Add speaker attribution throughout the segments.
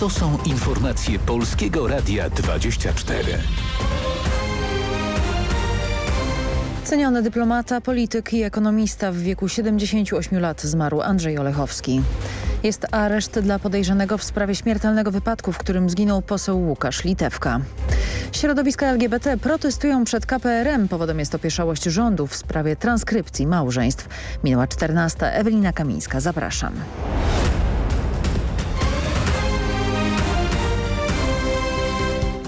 Speaker 1: To są informacje Polskiego Radia 24.
Speaker 2: Ceniony dyplomata, polityk i ekonomista w wieku 78 lat zmarł Andrzej Olechowski. Jest areszt dla podejrzanego w sprawie śmiertelnego wypadku, w którym zginął poseł Łukasz Litewka. Środowiska LGBT protestują przed KPRM. Powodem jest opieszałość rządu w sprawie transkrypcji małżeństw. Minęła 14. Ewelina Kamińska. Zapraszam.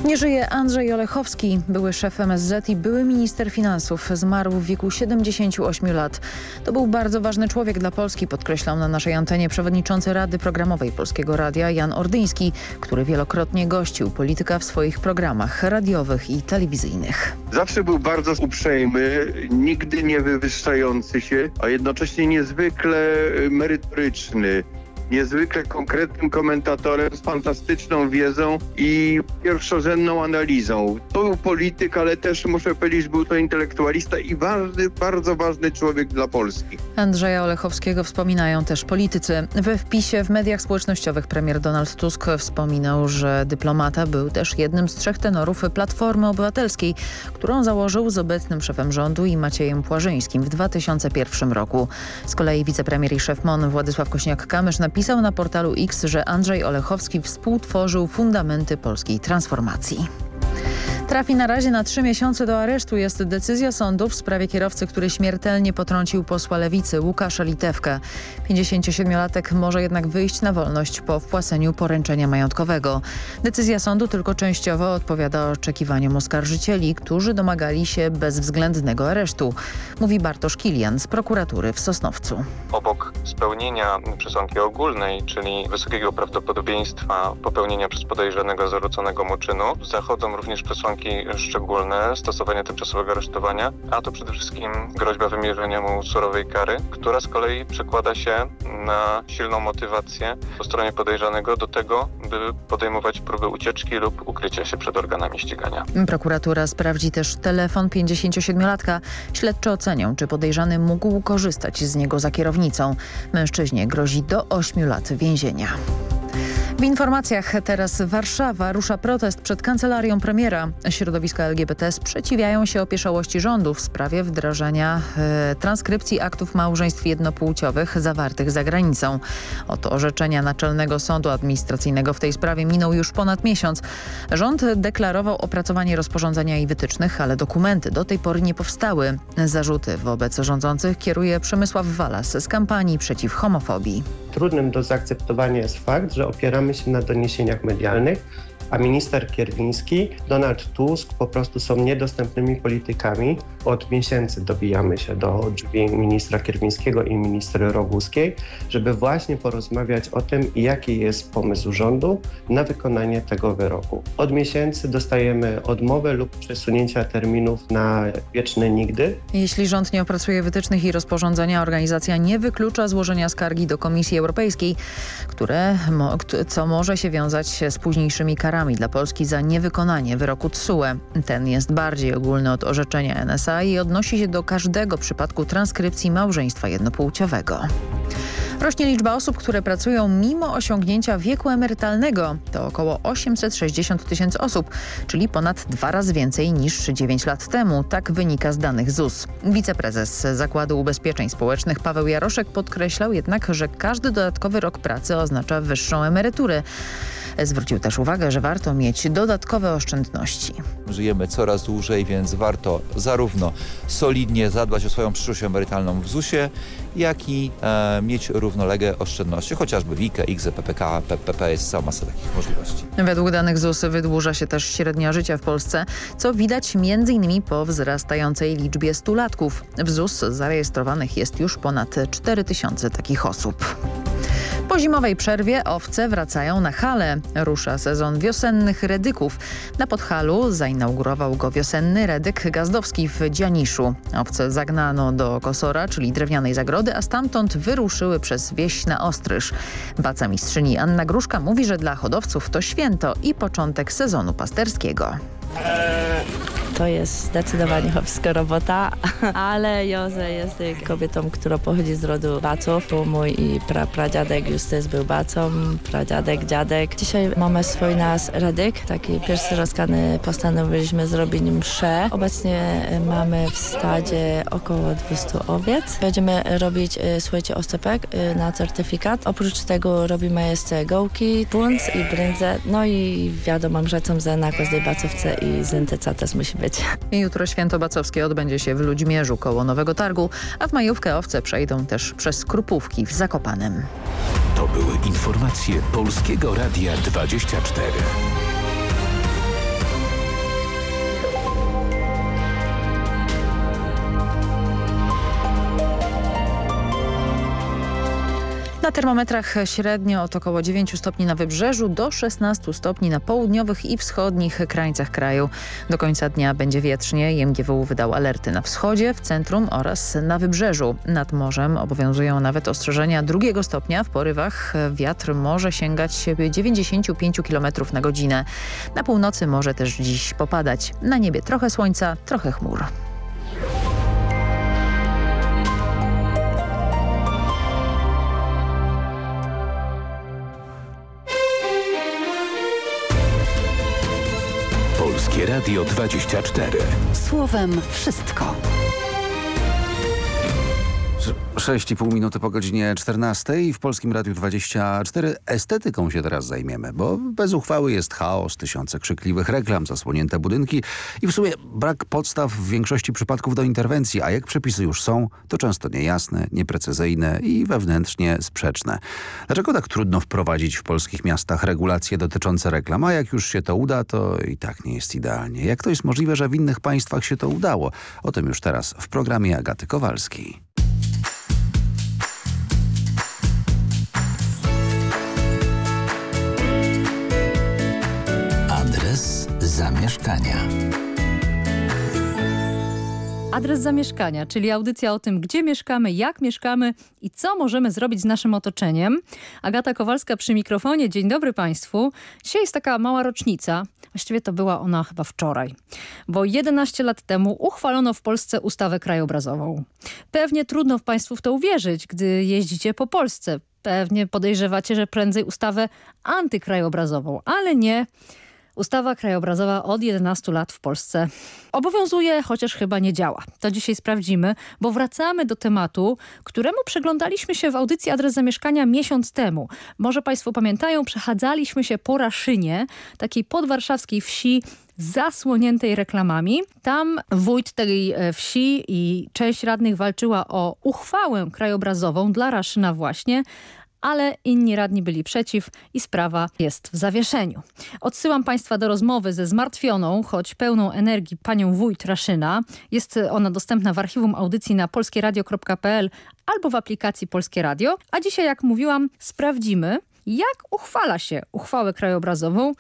Speaker 2: Nie żyje Andrzej Olechowski, były szef MSZ i były minister finansów. Zmarł w wieku 78 lat. To był bardzo ważny człowiek dla Polski, podkreślał na naszej antenie przewodniczący Rady Programowej Polskiego Radia Jan Ordyński, który wielokrotnie gościł polityka w swoich programach radiowych i telewizyjnych.
Speaker 3: Zawsze był bardzo uprzejmy, nigdy nie wywyższający się, a jednocześnie niezwykle merytoryczny niezwykle konkretnym komentatorem z fantastyczną wiedzą i pierwszorzędną analizą. To był polityk, ale też muszę powiedzieć, był to intelektualista i ważny, bardzo ważny człowiek dla Polski.
Speaker 2: Andrzeja Olechowskiego wspominają też politycy. We wpisie w mediach społecznościowych premier Donald Tusk wspominał, że dyplomata był też jednym z trzech tenorów Platformy Obywatelskiej, którą założył z obecnym szefem rządu i Maciejem Płażyńskim w 2001 roku. Z kolei wicepremier i szef MON Władysław Kośniak-Kamysz napisał napisał na portalu X, że Andrzej Olechowski współtworzył fundamenty polskiej transformacji. Trafi na razie na trzy miesiące do aresztu. Jest decyzja sądu w sprawie kierowcy, który śmiertelnie potrącił posła Lewicy Łukasza Litewkę. 57-latek może jednak wyjść na wolność po wpłaceniu poręczenia majątkowego. Decyzja sądu tylko częściowo odpowiada oczekiwaniom oskarżycieli, którzy domagali się bezwzględnego aresztu. Mówi Bartosz Kilian z prokuratury w Sosnowcu.
Speaker 4: Obok spełnienia przesłanki ogólnej, czyli wysokiego prawdopodobieństwa popełnienia przez podejrzanego zarzuconego mu czynu, zachodzą również przesłanki szczególne, stosowanie tymczasowego aresztowania, a to przede wszystkim groźba wymierzenia mu surowej kary, która z kolei przekłada się na silną motywację po stronie podejrzanego do tego, by podejmować próby ucieczki lub ukrycia się przed organami ścigania.
Speaker 2: Prokuratura sprawdzi też telefon 57-latka. Śledczy ocenią, czy podejrzany mógł korzystać z niego za kierownicą. Mężczyźnie grozi do 8 lat więzienia. W informacjach teraz Warszawa rusza protest przed kancelarią premiera. Środowiska LGBT sprzeciwiają się opieszałości rządu w sprawie wdrażania e, transkrypcji aktów małżeństw jednopłciowych zawartych za granicą. Od orzeczenia Naczelnego Sądu Administracyjnego w tej sprawie minął już ponad miesiąc. Rząd deklarował opracowanie rozporządzenia i wytycznych, ale dokumenty do tej pory nie powstały. Zarzuty wobec rządzących kieruje Przemysław Walas z kampanii przeciw homofobii.
Speaker 5: Trudnym do zaakceptowania jest fakt, że opieramy się na doniesieniach medialnych, a minister Kierwiński, Donald Tusk po prostu są niedostępnymi politykami. Od miesięcy dobijamy się do drzwi ministra Kierwińskiego i ministry Roguskiej, żeby właśnie porozmawiać o tym, jaki jest pomysł rządu na wykonanie tego wyroku. Od miesięcy dostajemy odmowę lub przesunięcia terminów na wieczne nigdy.
Speaker 2: Jeśli rząd nie opracuje wytycznych i rozporządzenia, organizacja nie wyklucza złożenia skargi do Komisji Europejskiej, które, co może się wiązać z późniejszymi karami dla Polski za niewykonanie wyroku TSUE. Ten jest bardziej ogólny od orzeczenia NSA i odnosi się do każdego przypadku transkrypcji małżeństwa jednopłciowego. Rośnie liczba osób, które pracują mimo osiągnięcia wieku emerytalnego. To około 860 tysięcy osób, czyli ponad dwa razy więcej niż 9 lat temu. Tak wynika z danych ZUS. Wiceprezes Zakładu Ubezpieczeń Społecznych Paweł Jaroszek podkreślał jednak, że każdy dodatkowy rok pracy oznacza wyższą emeryturę. Zwrócił też uwagę, że warto mieć dodatkowe oszczędności.
Speaker 6: Żyjemy coraz dłużej, więc warto zarówno solidnie zadbać o swoją przyszłość emerytalną w ZUS-ie, jak i e, mieć równoległe oszczędności, chociażby WIKE, IGZE, PPK, PPP jest cała masa takich możliwości.
Speaker 2: Według danych ZUS wydłuża się też średnia życia w Polsce, co widać m.in. po wzrastającej liczbie stulatków. W ZUS zarejestrowanych jest już ponad 4 tysiące takich osób. Po zimowej przerwie owce wracają na hale. Rusza sezon wiosennych redyków. Na Podhalu zainaugurował go wiosenny redyk gazdowski w Dzianiszu. Owce zagnano do Kosora, czyli drewnianej zagrody, a stamtąd wyruszyły przez wieś na Ostryż. Baca mistrzyni Anna Gruszka mówi, że dla hodowców to święto i początek sezonu pasterskiego.
Speaker 7: To jest zdecydowanie chłopska robota, ale Józef jest kobietą, która pochodzi z rodu Baców. To mój i pra, pradziadek Justys był Bacą, pradziadek, dziadek. Dzisiaj mamy swój nas Radyk, taki pierwszy rozkany postanowiliśmy zrobić mszę. Obecnie mamy w stadzie około 200 owiec. Będziemy robić, e, słuchajcie, oscypek e, na certyfikat. Oprócz tego robimy jeszcze gołki, punc i brędzę, no i wiadomo, że są za na każdej bacówce i zentyca też musi być.
Speaker 2: Jutro święto bacowskie odbędzie się w Ludźmierzu koło Nowego Targu, a w majówkę owce przejdą też przez Krupówki w Zakopanem.
Speaker 1: To były informacje Polskiego Radia 24.
Speaker 2: Na termometrach średnio od około 9 stopni na wybrzeżu do 16 stopni na południowych i wschodnich krańcach kraju. Do końca dnia będzie wietrznie. IMGW wydał alerty na wschodzie, w centrum oraz na wybrzeżu. Nad morzem obowiązują nawet ostrzeżenia drugiego stopnia. W porywach wiatr może sięgać 95 km na godzinę. Na północy może też dziś popadać. Na niebie trochę słońca, trochę chmur.
Speaker 1: Polskie Radio 24.
Speaker 8: Słowem wszystko.
Speaker 9: 6,5 minuty po godzinie 14 i w Polskim Radiu 24 estetyką się teraz zajmiemy, bo bez uchwały jest chaos, tysiące krzykliwych reklam, zasłonięte budynki i w sumie brak podstaw w większości przypadków do interwencji, a jak przepisy już są, to często niejasne, nieprecyzyjne i wewnętrznie sprzeczne. Dlaczego tak trudno wprowadzić w polskich miastach regulacje dotyczące reklam, a jak już się to uda, to i tak nie jest idealnie. Jak to jest możliwe, że w innych państwach się to udało? O tym już teraz w programie Agaty Kowalskiej.
Speaker 1: Zamieszkania.
Speaker 10: Adres zamieszkania, czyli audycja o tym, gdzie mieszkamy, jak mieszkamy i co możemy zrobić z naszym otoczeniem. Agata Kowalska przy mikrofonie. Dzień dobry Państwu. Dzisiaj jest taka mała rocznica. Właściwie to była ona chyba wczoraj, bo 11 lat temu uchwalono w Polsce ustawę krajobrazową. Pewnie trudno Państwu w to uwierzyć, gdy jeździcie po Polsce. Pewnie podejrzewacie, że prędzej ustawę antykrajobrazową, ale nie. Ustawa krajobrazowa od 11 lat w Polsce obowiązuje, chociaż chyba nie działa. To dzisiaj sprawdzimy, bo wracamy do tematu, któremu przyglądaliśmy się w audycji Adres Zamieszkania miesiąc temu. Może Państwo pamiętają, przechadzaliśmy się po Raszynie, takiej podwarszawskiej wsi zasłoniętej reklamami. Tam wójt tej e, wsi i część radnych walczyła o uchwałę krajobrazową dla Raszyna właśnie, ale inni radni byli przeciw i sprawa jest w zawieszeniu. Odsyłam Państwa do rozmowy ze zmartwioną, choć pełną energii panią wójt Raszyna. Jest ona dostępna w archiwum audycji na polskieradio.pl albo w aplikacji Polskie Radio. A dzisiaj, jak mówiłam, sprawdzimy, jak uchwala się uchwałę krajobrazową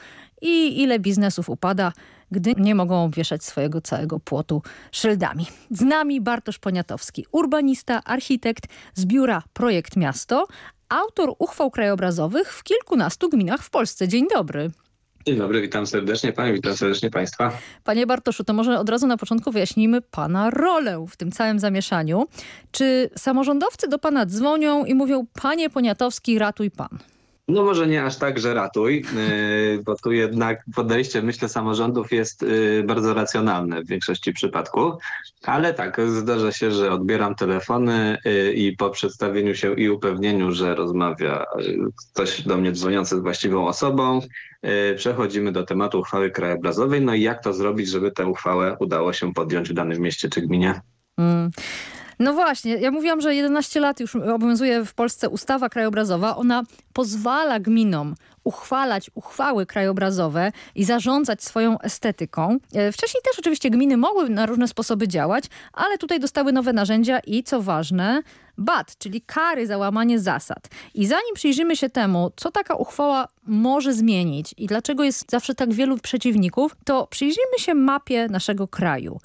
Speaker 10: i ile biznesów upada, gdy nie mogą wieszać swojego całego płotu szyldami. Z nami Bartosz Poniatowski, urbanista, architekt z biura Projekt Miasto, autor uchwał krajobrazowych w kilkunastu gminach w Polsce. Dzień dobry.
Speaker 11: Dzień dobry, witam serdecznie Panie, witam serdecznie Państwa.
Speaker 10: Panie Bartoszu, to może od razu na początku wyjaśnijmy Pana rolę w tym całym zamieszaniu. Czy samorządowcy do Pana dzwonią i mówią, Panie Poniatowski, ratuj Pan?
Speaker 11: No może nie aż tak, że ratuj, y, bo tu jednak podejście, myślę, samorządów jest y, bardzo racjonalne w większości przypadków, ale tak, zdarza się, że odbieram telefony y, i po przedstawieniu się i upewnieniu, że rozmawia ktoś do mnie dzwoniący z właściwą osobą, przechodzimy do tematu uchwały krajobrazowej, no i jak to zrobić, żeby tę uchwałę udało się podjąć w danym mieście czy gminie. Mm.
Speaker 10: No właśnie, ja mówiłam, że 11 lat już obowiązuje w Polsce ustawa krajobrazowa. Ona pozwala gminom uchwalać uchwały krajobrazowe i zarządzać swoją estetyką. E, wcześniej też oczywiście gminy mogły na różne sposoby działać, ale tutaj dostały nowe narzędzia i co ważne, BAT, czyli kary za łamanie zasad. I zanim przyjrzymy się temu, co taka uchwała może zmienić i dlaczego jest zawsze tak wielu przeciwników, to przyjrzyjmy się mapie naszego kraju.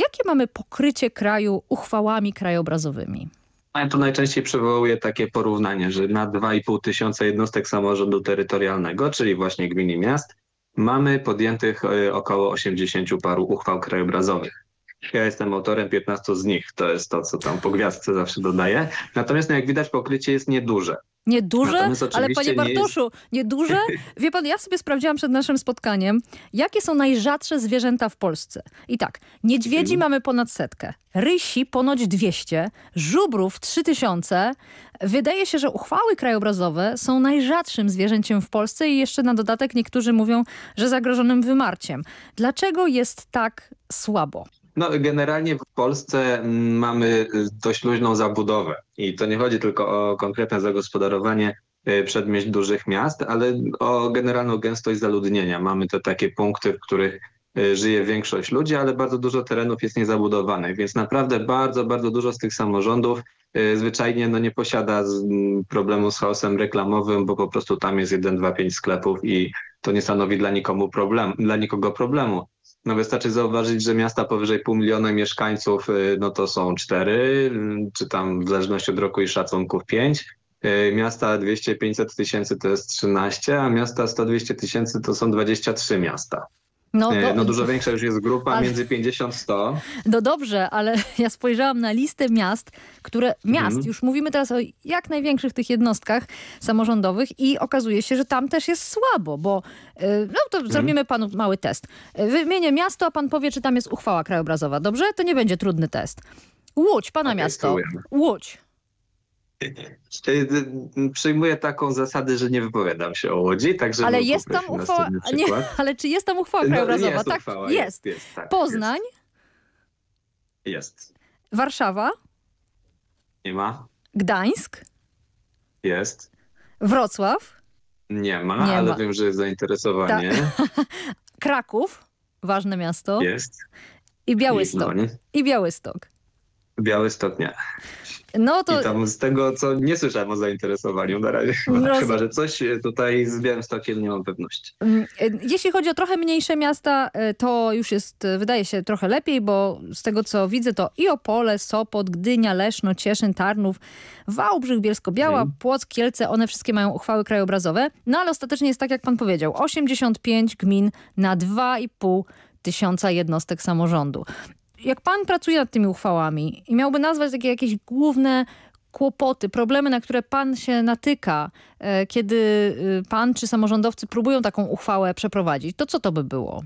Speaker 10: Jakie mamy pokrycie kraju uchwałami krajobrazowymi?
Speaker 11: Ja to najczęściej przywołuję takie porównanie, że na 2,5 tysiąca jednostek samorządu terytorialnego, czyli właśnie gmin i miast, mamy podjętych e, około 80 paru uchwał krajobrazowych. Ja jestem autorem 15 z nich, to jest to, co tam po gwiazdce zawsze dodaję. Natomiast no, jak widać pokrycie jest nieduże.
Speaker 10: Nieduże? Ale panie Bartoszu, nie jest... nieduże? Wie pan, ja sobie sprawdziłam przed naszym spotkaniem, jakie są najrzadsze zwierzęta w Polsce. I tak, niedźwiedzi hmm. mamy ponad setkę, rysi ponoć 200, żubrów 3000. Wydaje się, że uchwały krajobrazowe są najrzadszym zwierzęciem w Polsce i jeszcze na dodatek niektórzy mówią, że zagrożonym wymarciem. Dlaczego jest tak słabo?
Speaker 11: No, generalnie w Polsce mm, mamy dość luźną zabudowę i to nie chodzi tylko o konkretne zagospodarowanie y, przedmieść dużych miast, ale o generalną gęstość zaludnienia. Mamy te takie punkty, w których y, żyje większość ludzi, ale bardzo dużo terenów jest niezabudowanych, więc naprawdę bardzo, bardzo dużo z tych samorządów y, zwyczajnie no, nie posiada problemu z chaosem reklamowym, bo po prostu tam jest 1, 2, 5 sklepów i to nie stanowi dla, nikomu problem, dla nikogo problemu. No wystarczy zauważyć, że miasta powyżej pół miliona mieszkańców y, no to są cztery, y, czy tam w zależności od roku i szacunków pięć. Y, miasta 200-500 tysięcy to jest 13, a miasta 100-200 tysięcy to są 23 miasta. No, do, no dużo większa już jest grupa, ale, między 50-100.
Speaker 10: No dobrze, ale ja spojrzałam na listę miast, które, miast, mhm. już mówimy teraz o jak największych tych jednostkach samorządowych i okazuje się, że tam też jest słabo, bo no to mhm. zrobimy panu mały test. Wymienię miasto, a pan powie, czy tam jest uchwała krajobrazowa, dobrze? To nie będzie trudny test. Łódź, pana okay, miasto. Łódź.
Speaker 11: Przyjmuję taką zasadę, że nie wypowiadam się o Łodzi, także
Speaker 10: ale jest tam uchwała, nie, ale czy jest tam uchwała krajobrazowa? No, tak, uchwała, jest. jest, jest tak, Poznań?
Speaker 11: Jest.
Speaker 10: Warszawa?
Speaker 11: Nie ma.
Speaker 10: Gdańsk?
Speaker 11: Jest.
Speaker 10: Wrocław?
Speaker 11: Nie ma, nie ale ma. wiem, że jest zainteresowanie.
Speaker 10: Ta Kraków? Ważne miasto.
Speaker 11: Jest.
Speaker 10: I Białystok. I Białystok.
Speaker 11: Białystok nie.
Speaker 10: No
Speaker 11: to... I tam z tego, co nie słyszałem o zainteresowaniu na razie. No, Chyba, że coś tutaj z Białymstokiem nie mam pewności. Mm,
Speaker 10: jeśli chodzi o trochę mniejsze miasta, e, to już jest, e, wydaje się, trochę lepiej, bo z tego, co widzę, to i Opole, Sopot, Gdynia, Leszno, Cieszyn, Tarnów, Wałbrzych, Bielsko-Biała, hmm. Płock, Kielce, one wszystkie mają uchwały krajobrazowe. No ale ostatecznie jest tak, jak pan powiedział, 85 gmin na 2,5 tysiąca jednostek samorządu jak pan pracuje nad tymi uchwałami i miałby nazwać takie jakieś główne kłopoty, problemy, na które pan się natyka, e, kiedy y, pan czy samorządowcy próbują taką uchwałę przeprowadzić, to co to by było?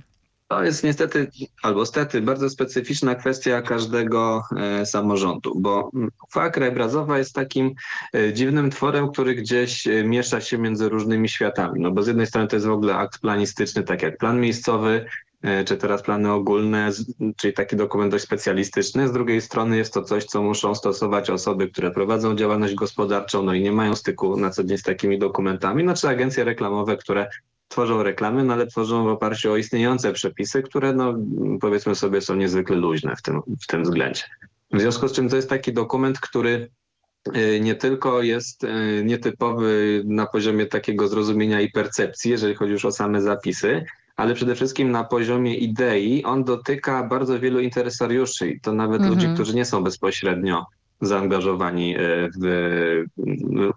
Speaker 11: To jest niestety, albo stety, bardzo specyficzna kwestia każdego e, samorządu, bo mm, uchwała krajobrazowa jest takim e, dziwnym tworem, który gdzieś miesza się między różnymi światami. No bo z jednej strony to jest w ogóle akt planistyczny, tak jak plan miejscowy, E, czy teraz plany ogólne, czyli taki dokument dość specjalistyczny. Z drugiej strony jest to coś, co muszą stosować osoby, które prowadzą działalność gospodarczą, no i nie mają styku na co dzień z takimi dokumentami, no czy agencje reklamowe, które tworzą reklamy, no ale tworzą w oparciu o istniejące przepisy, które no powiedzmy sobie są niezwykle luźne w tym, w tym względzie. W związku z czym to jest taki dokument, który e, nie tylko jest e, nietypowy na poziomie takiego zrozumienia i percepcji, jeżeli chodzi już o same zapisy, ale przede wszystkim na poziomie idei on dotyka bardzo wielu interesariuszy i to nawet mhm. ludzi, którzy nie są bezpośrednio zaangażowani e, w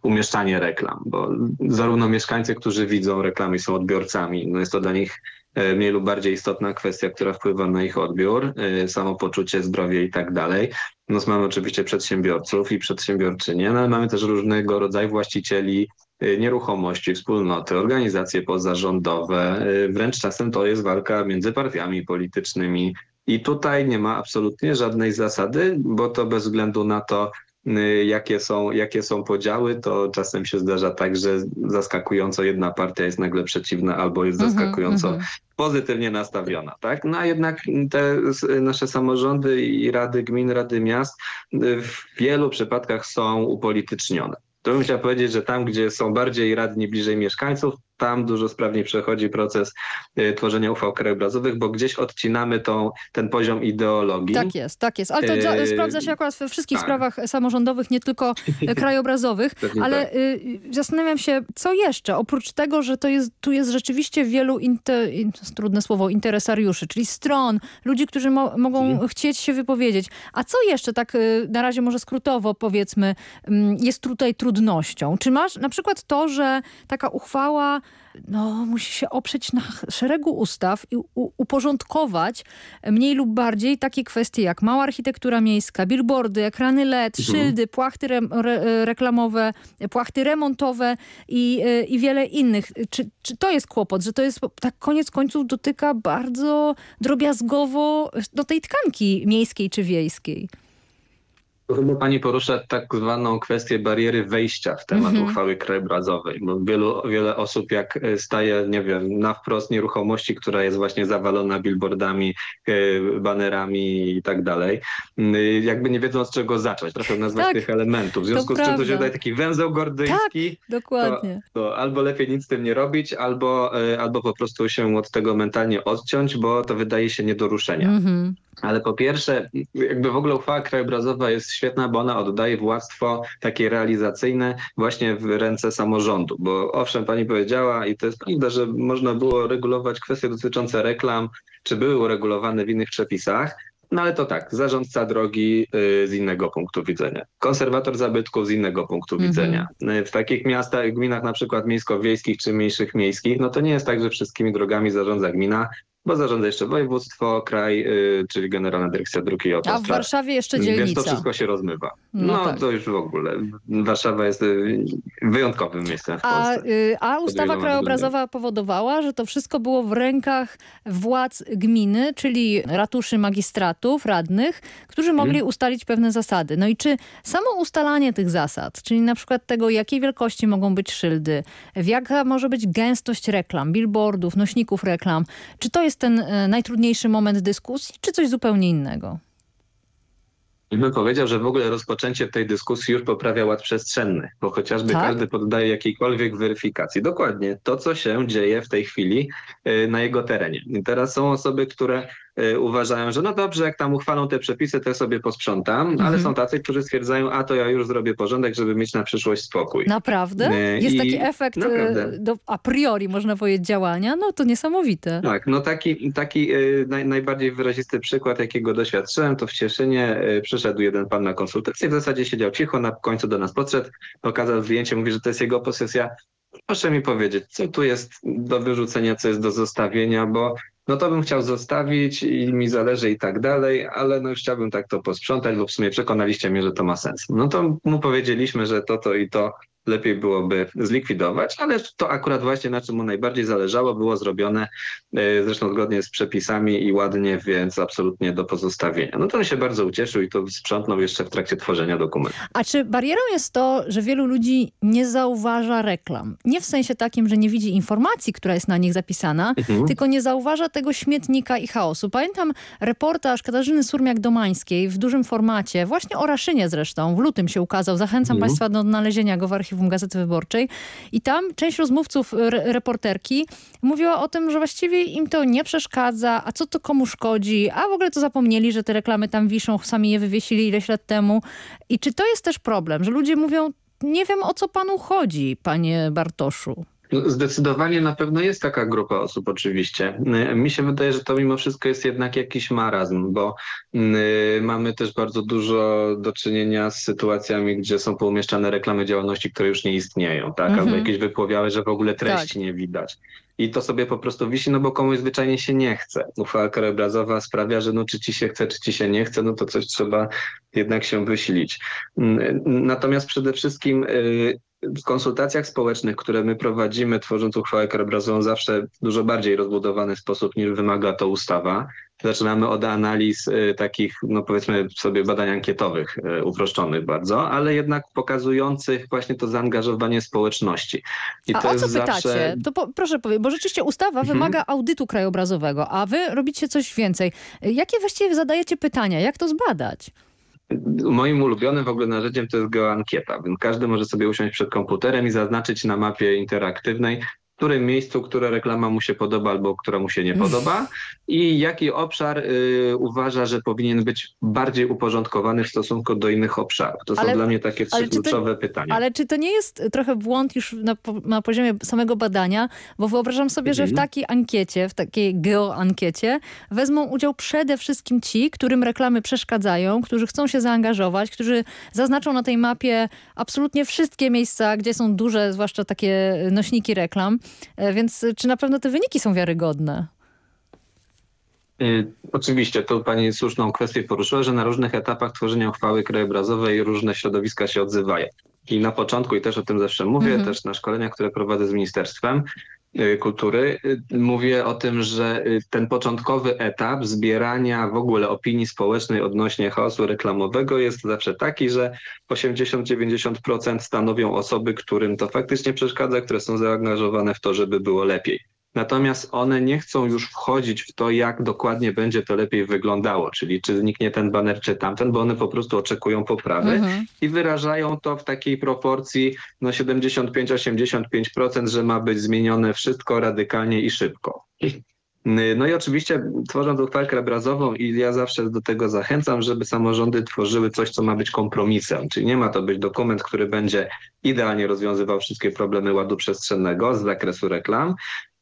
Speaker 11: umieszczanie reklam, bo zarówno mieszkańcy, którzy widzą reklamy są odbiorcami, no jest to dla nich e, mniej lub bardziej istotna kwestia, która wpływa na ich odbiór, e, samopoczucie, zdrowie i tak dalej. No mamy oczywiście przedsiębiorców i przedsiębiorczynie, no ale mamy też różnego rodzaju właścicieli nieruchomości, wspólnoty, organizacje pozarządowe. Y, wręcz czasem to jest walka między partiami politycznymi. I tutaj nie ma absolutnie żadnej zasady, bo to bez względu na to, y, jakie są, jakie są podziały, to czasem się zdarza tak, że zaskakująco jedna partia jest nagle przeciwna albo jest mhm, zaskakująco mm -hmm. pozytywnie nastawiona. Tak? No a jednak te nasze samorządy i rady gmin, rady miast w wielu przypadkach są upolitycznione. To bym chciał powiedzieć, że tam, gdzie są bardziej radni bliżej mieszkańców, tam dużo sprawniej przechodzi proces y, tworzenia uchwał krajobrazowych, bo gdzieś odcinamy tą, ten poziom ideologii.
Speaker 10: Tak jest, tak jest. Ale to yy, sprawdza się akurat we wszystkich tak. sprawach samorządowych, nie tylko krajobrazowych, ale tak. y, zastanawiam się, co jeszcze, oprócz tego, że to jest, tu jest rzeczywiście wielu, inter, trudne słowo, interesariuszy, czyli stron, ludzi, którzy mo mogą hmm. chcieć się wypowiedzieć. A co jeszcze, tak y, na razie może skrótowo powiedzmy, mm, jest tutaj trudnością? Czy masz na przykład to, że taka uchwała no, musi się oprzeć na szeregu ustaw i uporządkować mniej lub bardziej takie kwestie jak mała architektura miejska, billboardy, ekrany LED, mhm. szyldy, płachty re re reklamowe, płachty remontowe i, e, i wiele innych. Czy, czy to jest kłopot, że to jest tak koniec końców dotyka bardzo drobiazgowo do tej tkanki miejskiej czy wiejskiej?
Speaker 11: Chyba pani porusza tak zwaną kwestię bariery wejścia w temat mhm. uchwały krajobrazowej, bo wielu, wiele osób jak e, staje, nie wiem, na wprost nieruchomości, która jest właśnie zawalona billboardami, e, banerami i tak dalej, jakby nie wiedzą z czego zacząć, trochę nazwać tak, tych elementów. W związku z czym to się daje taki węzeł gordyjski.
Speaker 10: Tak, dokładnie.
Speaker 11: To, to, albo lepiej nic z tym nie robić, albo, e, albo po prostu się od tego mentalnie odciąć, bo to wydaje się nie do ruszenia. Mhm. Ale po pierwsze, jakby w ogóle uchwała krajobrazowa jest świetna, bo ona oddaje władztwo takie realizacyjne właśnie w ręce samorządu. Bo owszem, pani powiedziała i to jest prawda, że można było regulować kwestie dotyczące reklam, czy były uregulowane w innych przepisach, no ale to tak, zarządca drogi y, z innego punktu widzenia, konserwator zabytków z innego punktu -hmm. widzenia. W takich miastach, gminach na przykład miejsko-wiejskich czy mniejszych miejskich, no to nie jest tak, że wszystkimi drogami zarządza gmina, bo zarządza jeszcze województwo, kraj, yy, czyli Generalna Dyrekcja Dróg i Autostrad.
Speaker 10: A w Warszawie jeszcze dzielnica.
Speaker 11: Więc to wszystko się rozmywa. No, no tak. to już w ogóle. Warszawa jest y, wyjątkowym miejscem w
Speaker 10: a, Polsce. Yy, a ustawa krajobrazowa powodowała, że to wszystko było w rękach władz gminy, czyli ratuszy magistratów, radnych, którzy mogli hmm. ustalić pewne zasady. No i czy samo ustalanie tych zasad, czyli na przykład tego, jakiej wielkości mogą być szyldy, jaka może być gęstość reklam, billboardów, nośników reklam, czy to jest jest ten e, najtrudniejszy moment dyskusji, czy coś zupełnie innego?
Speaker 11: I bym powiedział, że w ogóle rozpoczęcie tej dyskusji już poprawia ład przestrzenny, bo chociażby tak? każdy poddaje jakiejkolwiek weryfikacji. Dokładnie to, co się dzieje w tej chwili e, na jego terenie. I teraz są osoby, które uważają, że no dobrze, jak tam uchwalą te przepisy, to ja sobie posprzątam, mhm. ale są tacy, którzy stwierdzają, a to ja już zrobię porządek, żeby mieć na przyszłość spokój.
Speaker 10: Naprawdę? Y, Jest I taki efekt y, do, a priori, można powiedzieć, działania? No to niesamowite.
Speaker 11: Tak, no taki, taki naj, najbardziej wyrazisty przykład, jakiego doświadczyłem, to w Cieszynie przyszedł jeden pan na konsultację, w zasadzie siedział cicho, na końcu do nas podszedł, pokazał zdjęcie, mówi, że to jest jego posesja, Proszę mi powiedzieć, co tu jest do wyrzucenia, co jest do zostawienia, bo no to bym chciał zostawić i mi zależy i tak dalej, ale no chciałbym tak to posprzątać, bo w sumie przekonaliście mnie, że to ma sens. No to mu powiedzieliśmy, że to, to i to lepiej byłoby zlikwidować, ale to akurat właśnie na czym mu najbardziej zależało było zrobione e, zresztą zgodnie z przepisami i ładnie, więc absolutnie do pozostawienia. No to on się bardzo ucieszył i to sprzątnął jeszcze w trakcie tworzenia dokumentu.
Speaker 10: A czy barierą jest to, że wielu ludzi nie zauważa reklam? Nie w sensie takim, że nie widzi informacji, która jest na nich zapisana, mhm. tylko nie zauważa tego śmietnika i chaosu. Pamiętam reportaż Katarzyny Surmiak-Domańskiej w dużym formacie, właśnie o Raszynie zresztą, w lutym się ukazał. Zachęcam mhm. Państwa do odnalezienia go w archiwum archiwum Gazety Wyborczej i tam część rozmówców, re reporterki mówiła o tym, że właściwie im to nie przeszkadza, a co to komu szkodzi, a w ogóle to zapomnieli, że te reklamy tam wiszą, sami je wywiesili ileś lat temu. I czy to jest też problem, że ludzie mówią, nie wiem o co panu chodzi, panie Bartoszu?
Speaker 11: No, zdecydowanie na pewno jest taka grupa osób oczywiście. Mi się wydaje, że to mimo wszystko jest jednak jakiś marazm, bo y, mamy też bardzo dużo do czynienia z sytuacjami, gdzie są poumieszczane reklamy działalności, które już nie istnieją, tak? Albo mhm. jakieś wypłowiałe, że w ogóle treści tak. nie widać. I to sobie po prostu wisi, no bo komuś zwyczajnie się nie chce. Uchwała krajobrazowa sprawia, że no czy ci się chce, czy ci się nie chce, no to coś trzeba jednak się wysilić. Natomiast przede wszystkim y, w konsultacjach społecznych, które my prowadzimy, tworząc uchwałę krajobrazową, zawsze w dużo bardziej rozbudowany sposób niż wymaga to ustawa. Zaczynamy od analiz y, takich, no powiedzmy sobie badań ankietowych, y, uproszczonych bardzo, ale jednak pokazujących właśnie to zaangażowanie społeczności.
Speaker 10: I a to o co pytacie? Zawsze... To po, proszę powiedzieć, bo rzeczywiście ustawa mhm. wymaga audytu krajobrazowego, a wy robicie coś więcej. Jakie właściwie zadajecie pytania? Jak to zbadać?
Speaker 11: Moim ulubionym w ogóle narzędziem to jest geoankieta, więc każdy może sobie usiąść przed komputerem i zaznaczyć na mapie interaktywnej, w którym miejscu, która reklama mu się podoba albo która mu się nie podoba i jaki obszar y, uważa, że powinien być bardziej uporządkowany w stosunku do innych obszarów. To ale, są dla mnie takie trzy kluczowe
Speaker 10: to,
Speaker 11: pytania.
Speaker 10: Ale czy to nie jest trochę błąd już na, na poziomie samego badania? Bo wyobrażam sobie, mhm. że w mhm. takiej ankiecie, w takiej geoankiecie wezmą udział przede wszystkim ci, którym reklamy przeszkadzają, którzy chcą się zaangażować, którzy zaznaczą na tej mapie absolutnie wszystkie miejsca, gdzie są duże, zwłaszcza takie nośniki reklam więc czy na pewno te wyniki są wiarygodne?
Speaker 11: Y, oczywiście, to Pani słuszną kwestię poruszyła, że na różnych etapach tworzenia uchwały krajobrazowej różne środowiska się odzywają. I na początku, i też o tym zawsze mówię, mhm. też na szkoleniach, które prowadzę z ministerstwem, kultury. Y, mówię o tym, że y, ten początkowy etap zbierania w ogóle opinii społecznej odnośnie chaosu reklamowego jest zawsze taki, że 80-90% stanowią osoby, którym to faktycznie przeszkadza, które są zaangażowane w to, żeby było lepiej. Natomiast one nie chcą już wchodzić w to, jak dokładnie będzie to lepiej wyglądało, czyli czy zniknie ten baner, czy tamten, bo one po prostu oczekują poprawy mhm. i wyrażają to w takiej proporcji no 75-85%, że ma być zmienione wszystko radykalnie i szybko. No i oczywiście tworząc uchwałę krajobrazową i ja zawsze do tego zachęcam, żeby samorządy tworzyły coś, co ma być kompromisem. Czyli nie ma to być dokument, który będzie idealnie rozwiązywał wszystkie problemy ładu przestrzennego z zakresu reklam,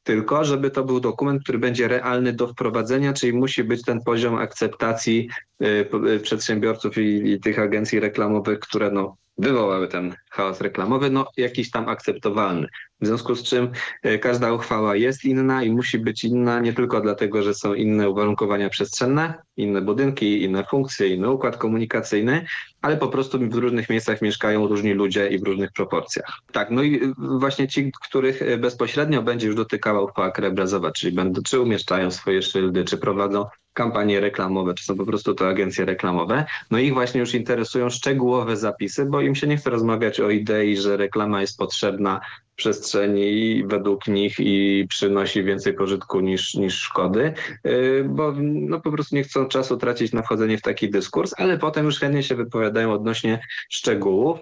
Speaker 11: tylko żeby to był dokument, który będzie realny do wprowadzenia, czyli musi być ten poziom akceptacji y, y, przedsiębiorców i, i tych agencji reklamowych, które no, wywołały ten chaos reklamowy, no jakiś tam akceptowalny. W związku z czym y, każda uchwała jest inna i musi być inna nie tylko dlatego, że są inne uwarunkowania przestrzenne, inne budynki, inne funkcje, inny układ komunikacyjny, ale po prostu w różnych miejscach mieszkają różni ludzie i w różnych proporcjach. Tak, no i właśnie ci, których bezpośrednio będzie już dotykała uchwała krajobrazowa, czyli będą, czy umieszczają swoje szyldy, czy prowadzą kampanie reklamowe, czy są po prostu to agencje reklamowe. No ich właśnie już interesują szczegółowe zapisy, bo im się nie chce rozmawiać o idei, że reklama jest potrzebna w przestrzeni według nich i przynosi więcej pożytku niż, niż szkody, y, bo no po prostu nie chcą czasu tracić na wchodzenie w taki dyskurs, ale potem już chętnie się wypowiadają odnośnie szczegółów.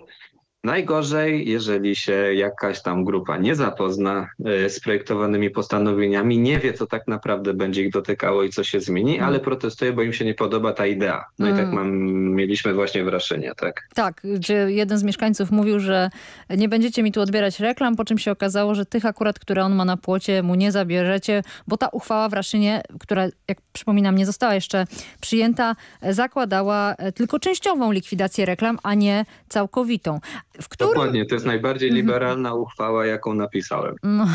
Speaker 11: Najgorzej, jeżeli się jakaś tam grupa nie zapozna e, z projektowanymi postanowieniami, nie wie, co tak naprawdę będzie ich dotykało i co się zmieni, ale mm. protestuje, bo im się nie podoba ta idea. No mm. i tak mm. mam, mieliśmy właśnie wrażenie, tak?
Speaker 10: Tak, gdzie jeden z mieszkańców mówił, że nie będziecie mi tu odbierać reklam, po czym się okazało, że tych akurat, które on ma na płocie, mu nie zabierzecie, bo ta uchwała w Raszynie, która, jak przypominam, nie została jeszcze przyjęta, zakładała e, tylko częściową likwidację reklam, a nie całkowitą
Speaker 11: w którym... Dokładnie, to jest najbardziej mhm. liberalna uchwała, jaką napisałem. No,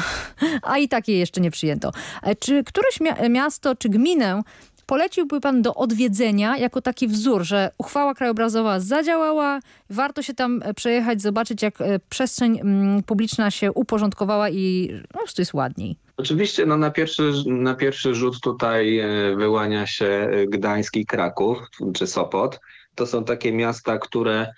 Speaker 10: a i takiej jeszcze nie przyjęto. E, czy któreś miasto czy gminę poleciłby pan do odwiedzenia jako taki wzór, że uchwała krajobrazowa zadziałała, warto się tam e, przejechać, zobaczyć jak e, przestrzeń mm, publiczna się uporządkowała i no, prostu jest ładniej.
Speaker 11: Oczywiście no, na, pierwszy, na pierwszy rzut tutaj wyłania się Gdańsk i Kraków czy Sopot. To są takie miasta, które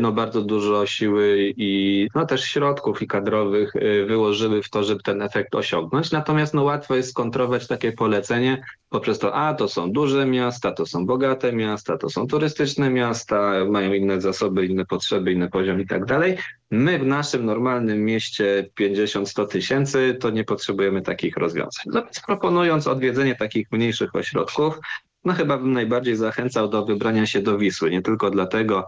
Speaker 11: no bardzo dużo siły i no też środków i kadrowych e, wyłożyły w to, żeby ten efekt osiągnąć. Natomiast no łatwo jest skontrować takie polecenie poprzez to, a to są duże miasta, to są bogate miasta, to są turystyczne miasta, mają inne zasoby, inne potrzeby, inny poziom i tak dalej. My w naszym normalnym mieście 50-100 tysięcy to nie potrzebujemy takich rozwiązań. No więc proponując odwiedzenie takich mniejszych ośrodków, no chyba bym najbardziej zachęcał do wybrania się do Wisły. Nie tylko dlatego,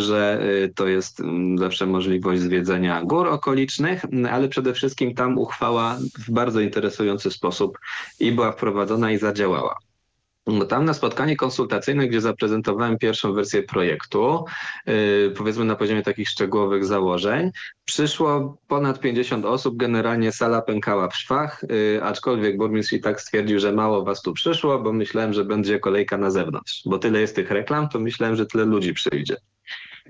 Speaker 11: że y, to jest mm, zawsze możliwość zwiedzenia gór okolicznych, ale przede wszystkim tam uchwała w bardzo interesujący sposób i była wprowadzona i zadziałała. No tam na spotkanie konsultacyjne, gdzie zaprezentowałem pierwszą wersję projektu, yy, powiedzmy na poziomie takich szczegółowych założeń, przyszło ponad 50 osób, generalnie sala pękała w szwach, yy, aczkolwiek burmistrz i tak stwierdził, że mało was tu przyszło, bo myślałem, że będzie kolejka na zewnątrz, bo tyle jest tych reklam, to myślałem, że tyle ludzi przyjdzie.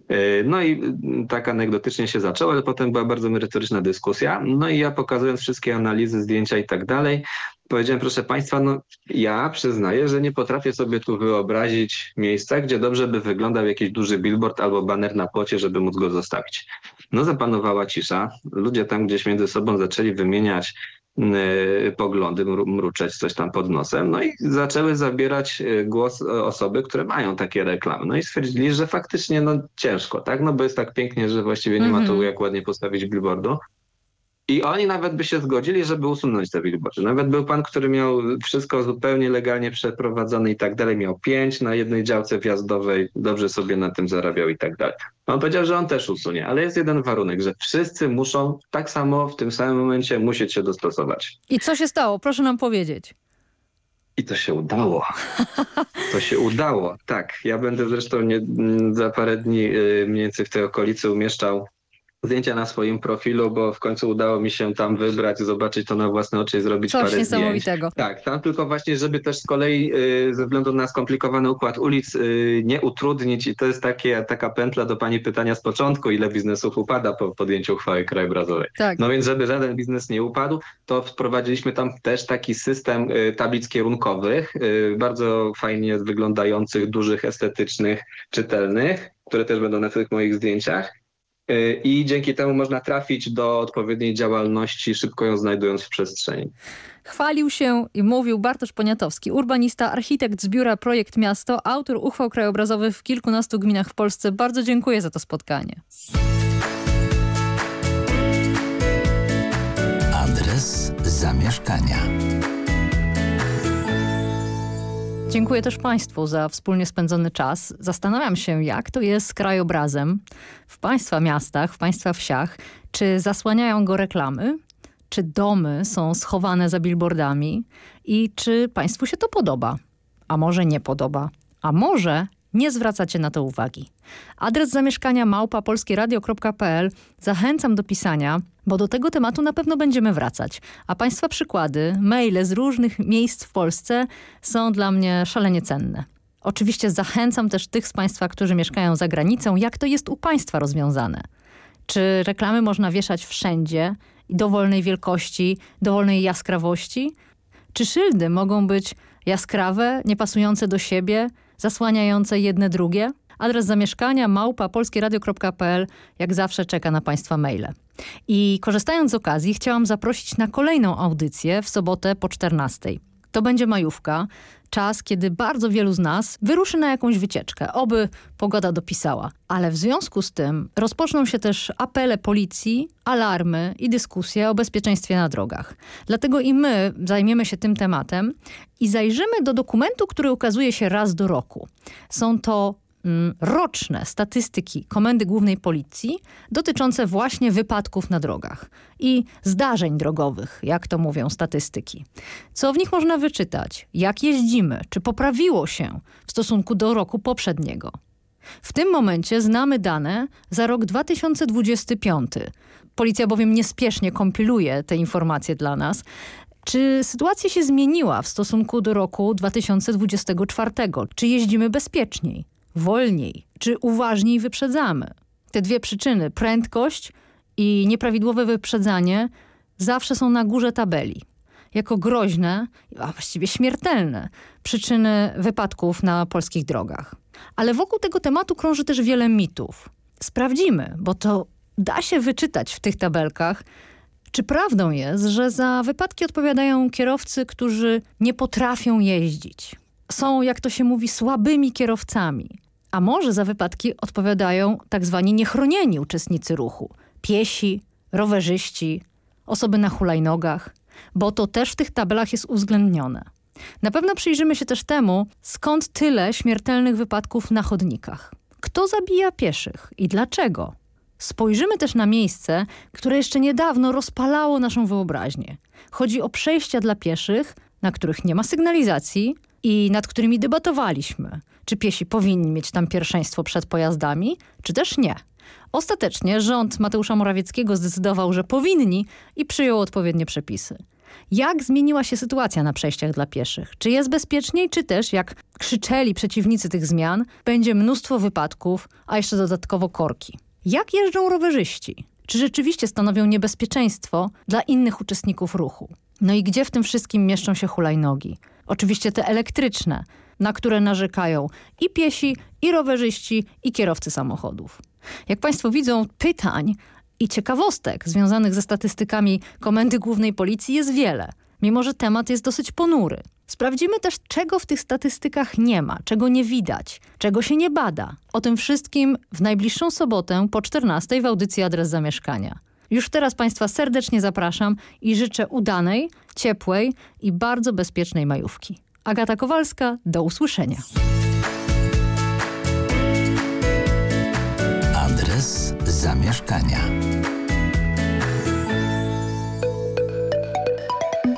Speaker 11: E, no i mm, tak anegdotycznie się zaczęło, ale potem była bardzo merytoryczna dyskusja. No i ja pokazując wszystkie analizy, zdjęcia i tak dalej, powiedziałem, proszę Państwa, no ja przyznaję, że nie potrafię sobie tu wyobrazić miejsca, gdzie dobrze by wyglądał jakiś duży billboard albo baner na płocie, żeby móc go zostawić. No zapanowała cisza. Ludzie tam gdzieś między sobą zaczęli wymieniać poglądy, mruczeć coś tam pod nosem. No i zaczęły zabierać y, głos osoby, które mają takie reklamy. No i stwierdzili, że faktycznie no ciężko, tak? No bo jest tak pięknie, że właściwie nie ma tu mhm. jak ładnie postawić billboardu. I oni nawet by się zgodzili, żeby usunąć te billboardy. Nawet był pan, który miał wszystko zupełnie legalnie przeprowadzone i tak dalej. Miał pięć na jednej działce wjazdowej, dobrze sobie na tym zarabiał i tak dalej. On powiedział, że on też usunie, ale jest jeden warunek, że wszyscy muszą tak samo w tym samym momencie musieć się dostosować.
Speaker 10: I co się stało? Proszę nam powiedzieć.
Speaker 11: I to się udało. To się udało, tak. Ja będę zresztą nie, za parę dni y, mniej więcej w tej okolicy umieszczał zdjęcia na swoim profilu, bo w końcu udało mi się tam wybrać, zobaczyć to na własne oczy i zrobić
Speaker 10: Coś
Speaker 11: parę
Speaker 10: niesamowitego.
Speaker 11: zdjęć. Tak, tam tylko właśnie, żeby też z kolei y, ze względu na skomplikowany układ ulic y, nie utrudnić i to jest takie, taka pętla do pani pytania z początku, ile biznesów upada po podjęciu uchwały krajobrazowej.
Speaker 10: Tak.
Speaker 11: No więc żeby żaden biznes nie upadł, to wprowadziliśmy tam też taki system y, tablic kierunkowych, bardzo fajnie wyglądających, dużych, estetycznych, czytelnych, które też będą na tych moich zdjęciach. Y, I dzięki temu można trafić do odpowiedniej działalności, szybko ją znajdując w przestrzeni.
Speaker 10: Chwalił się i mówił Bartosz Poniatowski, urbanista, architekt z biura Projekt Miasto, autor uchwał krajobrazowych w kilkunastu gminach w Polsce. Bardzo dziękuję za to spotkanie.
Speaker 1: Adres zamieszkania.
Speaker 10: Dziękuję też Państwu za wspólnie spędzony czas. Zastanawiam się, jak to jest z krajobrazem w Państwa miastach, w Państwa wsiach. Czy zasłaniają go reklamy? Czy domy są schowane za billboardami? I czy Państwu się to podoba? A może nie podoba? A może nie zwracacie na to uwagi? Adres zamieszkania małpa polskieradio.pl Zachęcam do pisania, bo do tego tematu na pewno będziemy wracać. A Państwa przykłady, maile z różnych miejsc w Polsce są dla mnie szalenie cenne. Oczywiście zachęcam też tych z Państwa, którzy mieszkają za granicą, jak to jest u Państwa rozwiązane. Czy reklamy można wieszać wszędzie, dowolnej wielkości, dowolnej jaskrawości? Czy szyldy mogą być jaskrawe, niepasujące do siebie, zasłaniające jedne drugie? Adres zamieszkania małpa polskieradio.pl jak zawsze czeka na Państwa maile. I korzystając z okazji chciałam zaprosić na kolejną audycję w sobotę po 14. To będzie majówka, czas, kiedy bardzo wielu z nas wyruszy na jakąś wycieczkę, oby pogoda dopisała. Ale w związku z tym rozpoczną się też apele policji, alarmy i dyskusje o bezpieczeństwie na drogach. Dlatego i my zajmiemy się tym tematem i zajrzymy do dokumentu, który ukazuje się raz do roku. Są to roczne statystyki Komendy Głównej Policji dotyczące właśnie wypadków na drogach i zdarzeń drogowych, jak to mówią statystyki. Co w nich można wyczytać? Jak jeździmy? Czy poprawiło się w stosunku do roku poprzedniego? W tym momencie znamy dane za rok 2025. Policja bowiem niespiesznie kompiluje te informacje dla nas. Czy sytuacja się zmieniła w stosunku do roku 2024? Czy jeździmy bezpieczniej? Wolniej, czy uważniej wyprzedzamy. Te dwie przyczyny, prędkość i nieprawidłowe wyprzedzanie, zawsze są na górze tabeli. Jako groźne, a właściwie śmiertelne przyczyny wypadków na polskich drogach. Ale wokół tego tematu krąży też wiele mitów. Sprawdzimy, bo to da się wyczytać w tych tabelkach, czy prawdą jest, że za wypadki odpowiadają kierowcy, którzy nie potrafią jeździć. Są, jak to się mówi, słabymi kierowcami. A może za wypadki odpowiadają tak zwani niechronieni uczestnicy ruchu. Piesi, rowerzyści, osoby na hulajnogach, bo to też w tych tabelach jest uwzględnione. Na pewno przyjrzymy się też temu, skąd tyle śmiertelnych wypadków na chodnikach. Kto zabija pieszych i dlaczego? Spojrzymy też na miejsce, które jeszcze niedawno rozpalało naszą wyobraźnię. Chodzi o przejścia dla pieszych, na których nie ma sygnalizacji i nad którymi debatowaliśmy. Czy piesi powinni mieć tam pierwszeństwo przed pojazdami, czy też nie. Ostatecznie rząd Mateusza Morawieckiego zdecydował, że powinni i przyjął odpowiednie przepisy. Jak zmieniła się sytuacja na przejściach dla pieszych? Czy jest bezpieczniej, czy też, jak krzyczeli przeciwnicy tych zmian, będzie mnóstwo wypadków, a jeszcze dodatkowo korki? Jak jeżdżą rowerzyści? Czy rzeczywiście stanowią niebezpieczeństwo dla innych uczestników ruchu? No i gdzie w tym wszystkim mieszczą się hulajnogi? Oczywiście te elektryczne, na które narzekają i piesi, i rowerzyści, i kierowcy samochodów. Jak Państwo widzą, pytań i ciekawostek związanych ze statystykami Komendy Głównej Policji jest wiele, mimo że temat jest dosyć ponury. Sprawdzimy też, czego w tych statystykach nie ma, czego nie widać, czego się nie bada. O tym wszystkim w najbliższą sobotę po 14 w audycji Adres Zamieszkania. Już teraz Państwa serdecznie zapraszam i życzę udanej, ciepłej i bardzo bezpiecznej majówki. Agata Kowalska, do usłyszenia.
Speaker 1: Adres zamieszkania.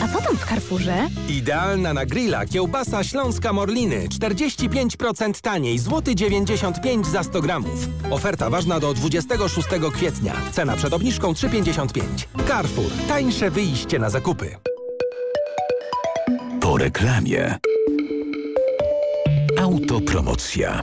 Speaker 12: A co tam w Carrefourze?
Speaker 13: Idealna na grilla kiełbasa śląska Morliny. 45% taniej, złoty 95 za 100 gramów. Oferta ważna do 26 kwietnia. Cena przed obniżką 3,55. Carrefour. Tańsze wyjście na zakupy.
Speaker 1: Po reklamie. Autopromocja.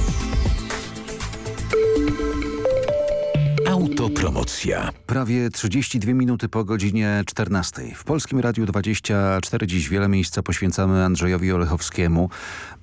Speaker 1: Autopromocja.
Speaker 9: Prawie 32 minuty po godzinie 14. W Polskim Radiu 24 dziś wiele miejsca poświęcamy Andrzejowi Olechowskiemu,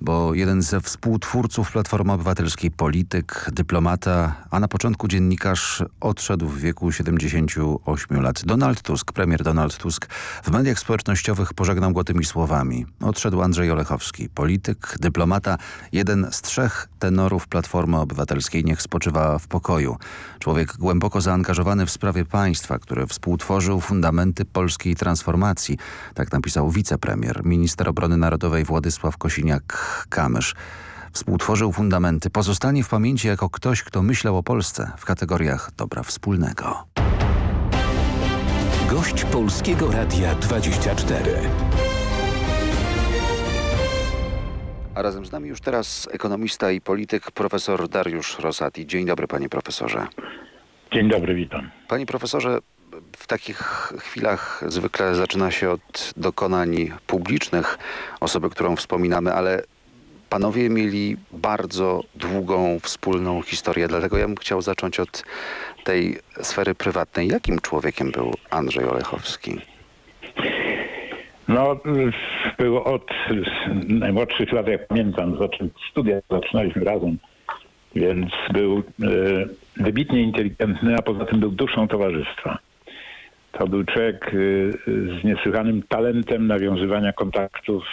Speaker 9: bo jeden ze współtwórców Platformy Obywatelskiej, polityk, dyplomata, a na początku dziennikarz odszedł w wieku 78 lat. Donald Tusk, premier Donald Tusk w mediach społecznościowych pożegnał go tymi słowami. Odszedł Andrzej Olechowski, polityk, dyplomata, jeden z trzech tenorów Platformy Obywatelskiej. Niech spoczywa w pokoju. Człowiek głęboko zaangażowany w sprawie państwa, który współtworzył fundamenty polskiej transformacji. Tak napisał wicepremier, minister obrony narodowej Władysław Kosiniak-Kamysz. Współtworzył fundamenty. Pozostanie w pamięci jako ktoś, kto myślał o Polsce w kategoriach dobra wspólnego.
Speaker 1: Gość Polskiego Radia 24.
Speaker 9: A razem z nami już teraz ekonomista i polityk profesor Dariusz Rosati. Dzień dobry panie profesorze.
Speaker 14: Dzień dobry, witam.
Speaker 9: Panie profesorze, w takich chwilach zwykle zaczyna się od dokonań publicznych osoby, którą wspominamy, ale panowie mieli bardzo długą wspólną historię, dlatego ja bym chciał zacząć od tej sfery prywatnej. Jakim człowiekiem był Andrzej Olechowski?
Speaker 14: No, było od najmłodszych lat, jak pamiętam, zacząć studia, zaczynaliśmy razem, więc był e, wybitnie inteligentny, a poza tym był duszą towarzystwa. To był człowiek e, z niesłychanym talentem nawiązywania kontaktów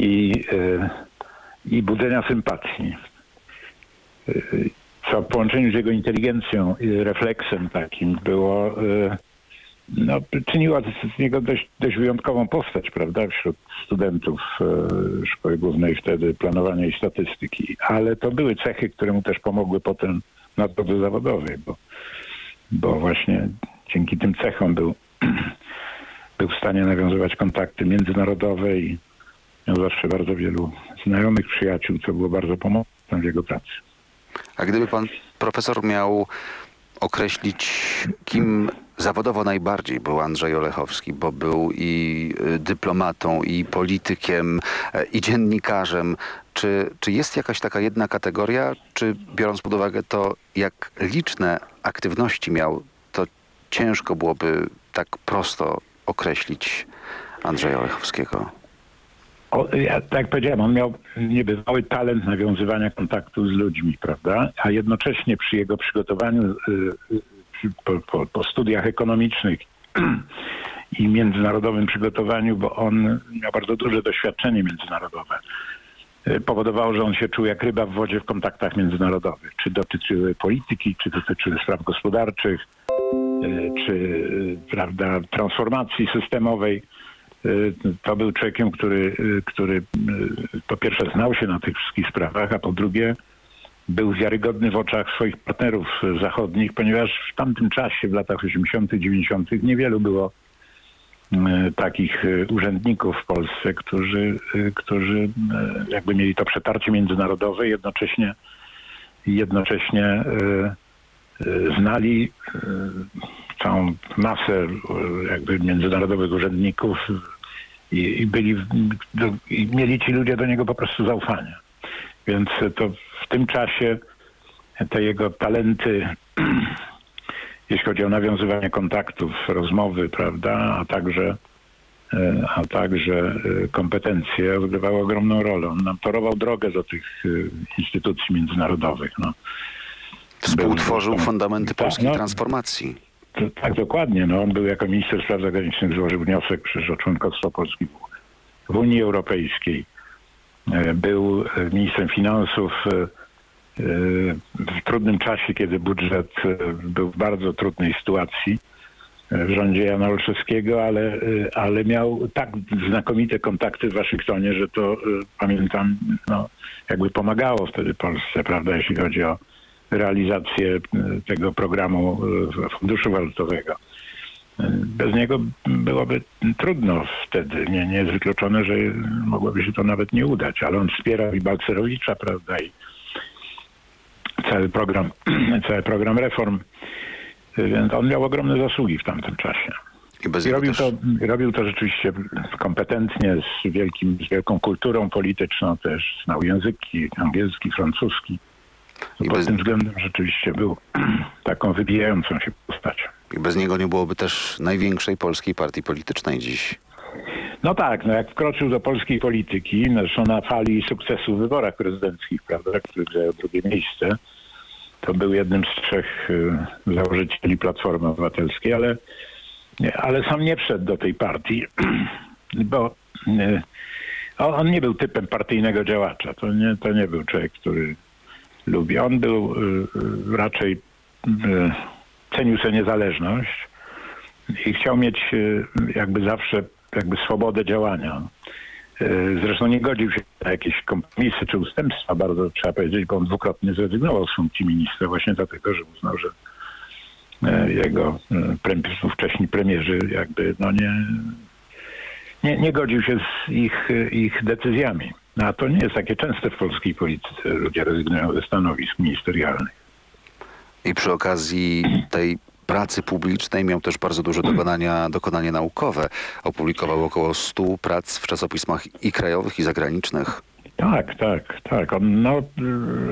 Speaker 14: i, e, i budzenia sympatii. E, Co w połączeniu z jego inteligencją i refleksem takim było e, no, czyniła z niego dość, dość wyjątkową postać, prawda, wśród studentów Szkoły Głównej wtedy planowania i statystyki. Ale to były cechy, które mu też pomogły potem na drodze zawodowej, bo, bo właśnie dzięki tym cechom był, był w stanie nawiązywać kontakty międzynarodowe i miał zawsze bardzo wielu znajomych, przyjaciół, co było bardzo pomocne w jego pracy.
Speaker 9: A gdyby pan profesor miał określić, kim zawodowo najbardziej był Andrzej Olechowski, bo był i y, dyplomatą, i politykiem, e, i dziennikarzem. Czy, czy jest jakaś taka jedna kategoria, czy biorąc pod uwagę to, jak liczne aktywności miał, to ciężko byłoby tak prosto określić Andrzeja Olechowskiego?
Speaker 14: O, ja, tak jak powiedziałem, on miał niebywały talent nawiązywania kontaktu z ludźmi, prawda? A jednocześnie przy jego przygotowaniu y, y, po, po, po studiach ekonomicznych i międzynarodowym przygotowaniu, bo on miał bardzo duże doświadczenie międzynarodowe, y, powodowało, że on się czuł jak ryba w wodzie w kontaktach międzynarodowych. Czy dotyczyły polityki, czy dotyczyły spraw gospodarczych. czy prawda, transformacji systemowej. To był człowiekiem, który, który po pierwsze znał się na tych wszystkich sprawach, a po drugie był wiarygodny w oczach swoich partnerów zachodnich, ponieważ w tamtym czasie, w latach 80., 90., niewielu było takich urzędników w Polsce, którzy, którzy jakby mieli to przetarcie międzynarodowe, jednocześnie, jednocześnie znali całą masę jakby międzynarodowych urzędników i, i byli, i mieli ci ludzie do niego po prostu zaufanie. Więc to w tym czasie te jego talenty, jeśli chodzi o nawiązywanie kontaktów, rozmowy, prawda, a także a także kompetencje odgrywały ogromną rolę. On nam torował drogę do tych instytucji międzynarodowych. No.
Speaker 9: Współtworzył był, fundamenty tak, polskiej no, transformacji.
Speaker 14: Tak, dokładnie. No, on był jako minister spraw zagranicznych, złożył wniosek przecież o członkostwo Polski w Unii Europejskiej. Był ministrem finansów w trudnym czasie, kiedy budżet był w bardzo trudnej sytuacji w rządzie Jana Olszewskiego, ale, ale miał tak znakomite kontakty w Waszyngtonie, że to pamiętam, no, jakby pomagało wtedy Polsce, prawda, jeśli chodzi o realizację tego programu Funduszu Walutowego. Bez niego byłoby trudno wtedy. Nie, nie jest wykluczone, że mogłoby się to nawet nie udać, ale on wspierał i Balcerowicza, prawda, i cały program, cały program reform. Więc on miał ogromne zasługi w tamtym czasie. I, I robił, też... to, robił to rzeczywiście kompetentnie, z, wielkim, z wielką kulturą polityczną też. Znał języki angielski, francuski. I Pod bez... tym względem rzeczywiście był taką wybijającą się postacią.
Speaker 9: I bez niego nie byłoby też największej polskiej partii politycznej dziś.
Speaker 14: No tak, no jak wkroczył do polskiej polityki, zresztą na fali sukcesu w wyborach prezydenckich, prawda, który zajął drugie miejsce, to był jednym z trzech y, założycieli Platformy Obywatelskiej, ale, ale sam nie wszedł do tej partii, bo y, on nie był typem partyjnego działacza. To nie, to nie był człowiek, który lubi. On był y, raczej, cenił sobie niezależność i chciał mieć jakby zawsze jakby swobodę działania. Zresztą nie godził się na jakieś kompromisy czy ustępstwa, bardzo trzeba powiedzieć, bo on dwukrotnie zrezygnował z funkcji ministra właśnie dlatego, że uznał, że jego wcześniej premierzy jakby no nie, nie, nie godził się z ich, ich decyzjami. No, a to nie jest takie częste w polskiej polityce. Ludzie rezygnują ze stanowisk ministerialnych.
Speaker 9: I przy okazji tej pracy publicznej miał też bardzo duże dokonania, dokonanie naukowe. Opublikował około 100 prac w czasopismach i krajowych, i zagranicznych.
Speaker 14: Tak, tak, tak. On no,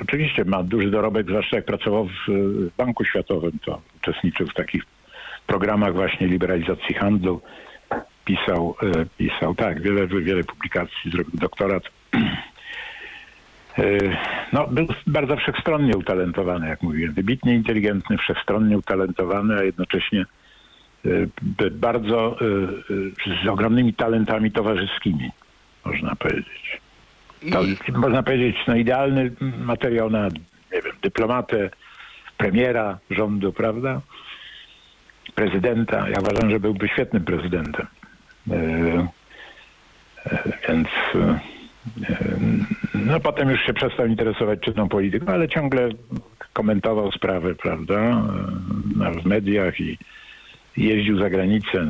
Speaker 14: oczywiście ma duży dorobek, zwłaszcza jak pracował w Banku Światowym, to uczestniczył w takich programach właśnie liberalizacji handlu. Pisał, e, pisał tak, wiele, wiele publikacji, zrobił doktorat no, był bardzo wszechstronnie utalentowany, jak mówiłem. Wybitnie inteligentny, wszechstronnie utalentowany, a jednocześnie e, bardzo e, z ogromnymi talentami towarzyskimi, można powiedzieć. To, można powiedzieć, no, idealny materiał na, nie wiem, dyplomatę, premiera rządu, prawda? Prezydenta. Ja uważam, że byłby świetnym prezydentem. Więc no potem już się przestał interesować czytną polityką, ale ciągle komentował sprawy, prawda, w mediach i jeździł za granicę,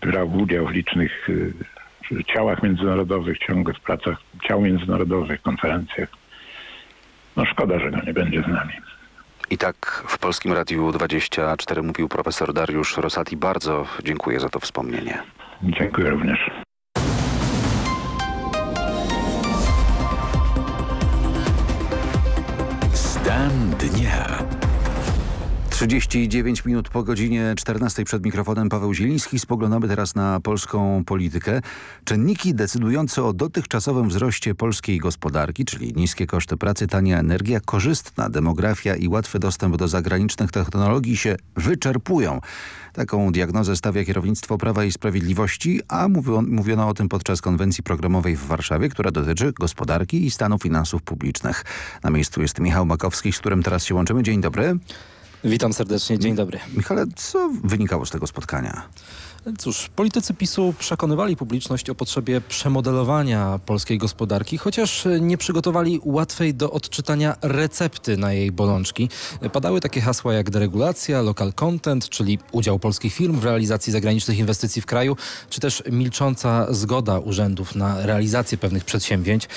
Speaker 14: brał udział w licznych ciałach międzynarodowych, ciągle w pracach ciał międzynarodowych, konferencjach. No szkoda, że go nie będzie z nami.
Speaker 9: I tak w Polskim Radiu 24 mówił profesor Dariusz Rosati. Bardzo dziękuję za to wspomnienie.
Speaker 14: Dziękuję również.
Speaker 9: Dnia. 39 minut po godzinie 14 przed mikrofonem Paweł Zieliński. Spoglądamy teraz na polską politykę. Czynniki decydujące o dotychczasowym wzroście polskiej gospodarki, czyli niskie koszty pracy, tania energia, korzystna demografia i łatwy dostęp do zagranicznych technologii się wyczerpują. Taką diagnozę stawia kierownictwo Prawa i Sprawiedliwości, a mówiono o tym podczas konwencji programowej w Warszawie, która dotyczy gospodarki i stanu finansów publicznych. Na miejscu jest Michał Makowski, z którym teraz się łączymy. Dzień dobry.
Speaker 12: Witam serdecznie, dzień dobry.
Speaker 9: Michale, co wynikało z tego spotkania?
Speaker 12: Cóż, politycy PiSu przekonywali publiczność o potrzebie przemodelowania polskiej gospodarki, chociaż nie przygotowali łatwej do odczytania recepty na jej bolączki. Padały takie hasła jak deregulacja, local content, czyli udział polskich firm w realizacji zagranicznych inwestycji w kraju, czy też milcząca zgoda urzędów na realizację pewnych przedsięwzięć.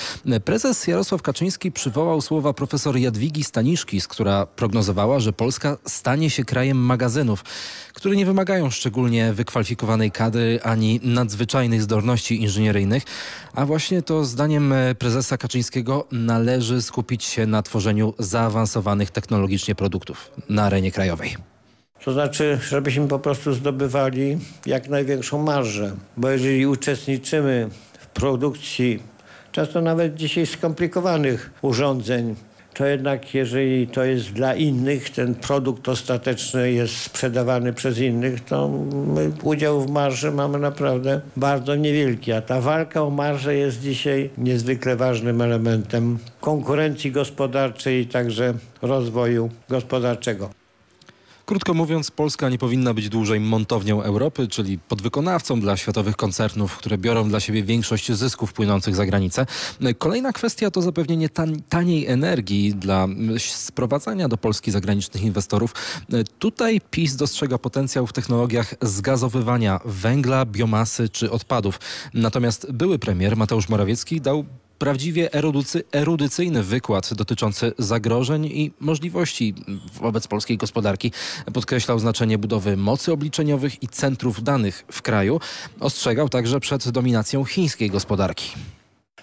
Speaker 12: Prezes Jarosław Kaczyński przywołał słowa profesor Jadwigi Staniszkis, która prognozowała, że Polska stanie się krajem magazynów, które nie wymagają szczególnie wykwalifikowanej kadry ani nadzwyczajnych zdolności inżynieryjnych, a właśnie to zdaniem e, prezesa Kaczyńskiego należy skupić się na tworzeniu zaawansowanych technologicznie produktów na arenie krajowej.
Speaker 15: To znaczy, żebyśmy po prostu zdobywali jak największą marżę, bo jeżeli uczestniczymy w produkcji często nawet dzisiaj skomplikowanych urządzeń, to jednak jeżeli to jest dla innych, ten produkt ostateczny jest sprzedawany przez innych, to my udział w marży mamy naprawdę bardzo niewielki. A ta walka o marżę jest dzisiaj niezwykle ważnym elementem konkurencji gospodarczej i także rozwoju gospodarczego.
Speaker 12: Krótko mówiąc, Polska nie powinna być dłużej montownią Europy, czyli podwykonawcą dla światowych koncernów, które biorą dla siebie większość zysków płynących za granicę. Kolejna kwestia to zapewnienie tan taniej energii dla sprowadzania do Polski zagranicznych inwestorów. Tutaj PiS dostrzega potencjał w technologiach zgazowywania węgla, biomasy czy odpadów. Natomiast były premier Mateusz Morawiecki dał prawdziwie erudycy, erudycyjny wykład dotyczący zagrożeń i możliwości wobec polskiej gospodarki. Podkreślał znaczenie budowy mocy obliczeniowych i centrów danych w kraju. Ostrzegał także przed dominacją chińskiej gospodarki.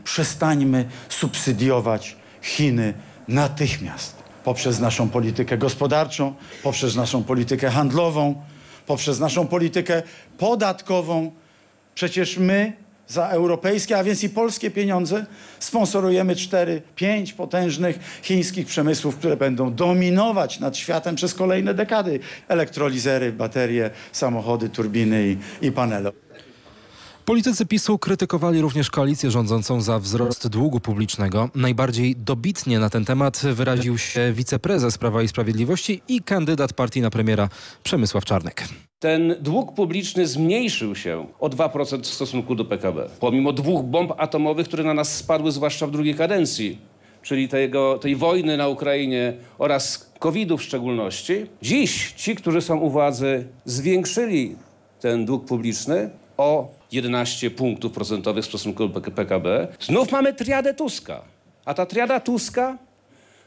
Speaker 16: Przestańmy subsydiować Chiny natychmiast poprzez naszą politykę gospodarczą, poprzez naszą politykę handlową, poprzez naszą politykę podatkową. Przecież my za europejskie, a więc i polskie pieniądze sponsorujemy 4-5 potężnych chińskich przemysłów, które będą dominować nad światem przez kolejne dekady. Elektrolizery, baterie, samochody, turbiny i, i panele.
Speaker 12: Politycy PiSu krytykowali również koalicję rządzącą za wzrost długu publicznego. Najbardziej dobitnie na ten temat wyraził się wiceprezes Prawa i Sprawiedliwości i kandydat partii na premiera Przemysław Czarnek
Speaker 17: ten dług publiczny zmniejszył się o 2% w stosunku do PKB. Pomimo dwóch bomb atomowych, które na nas spadły, zwłaszcza w drugiej kadencji, czyli tego, tej wojny na Ukrainie oraz COVID-u w szczególności, dziś ci, którzy są u władzy, zwiększyli ten dług publiczny o 11 punktów procentowych w stosunku do PKB. Znów mamy triadę Tuska. A ta triada Tuska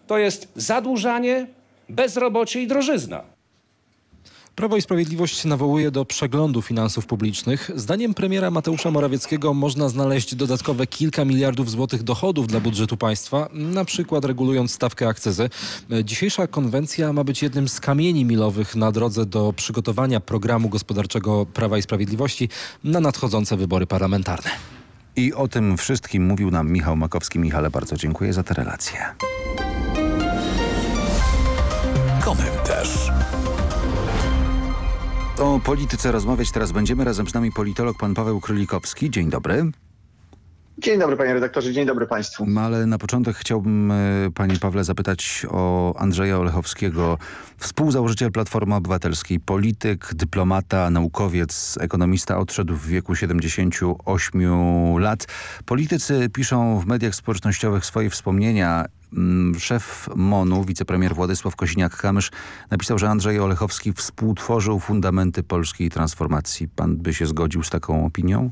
Speaker 17: to jest zadłużanie, bezrobocie i drożyzna.
Speaker 12: Prawo i Sprawiedliwość nawołuje do przeglądu finansów publicznych. Zdaniem premiera Mateusza Morawieckiego można znaleźć dodatkowe kilka miliardów złotych dochodów dla budżetu państwa, na przykład regulując stawkę akcyzy. Dzisiejsza konwencja ma być jednym z kamieni milowych na drodze do przygotowania programu gospodarczego Prawa i Sprawiedliwości na nadchodzące wybory parlamentarne.
Speaker 9: I o tym wszystkim mówił nam Michał Makowski. Michale, bardzo dziękuję za tę relację. Komentarz. O polityce rozmawiać teraz będziemy. Razem z nami politolog pan Paweł Królikowski. Dzień dobry.
Speaker 18: Dzień dobry panie redaktorze, dzień dobry państwu.
Speaker 9: Ale na początek chciałbym e, panie Pawle zapytać o Andrzeja Olechowskiego, współzałożyciel Platformy Obywatelskiej, polityk, dyplomata, naukowiec, ekonomista, odszedł w wieku 78 lat. Politycy piszą w mediach społecznościowych swoje wspomnienia szef MONU, wicepremier Władysław Kosiniak-Kamysz napisał, że Andrzej Olechowski współtworzył fundamenty polskiej transformacji. Pan by się zgodził z taką opinią?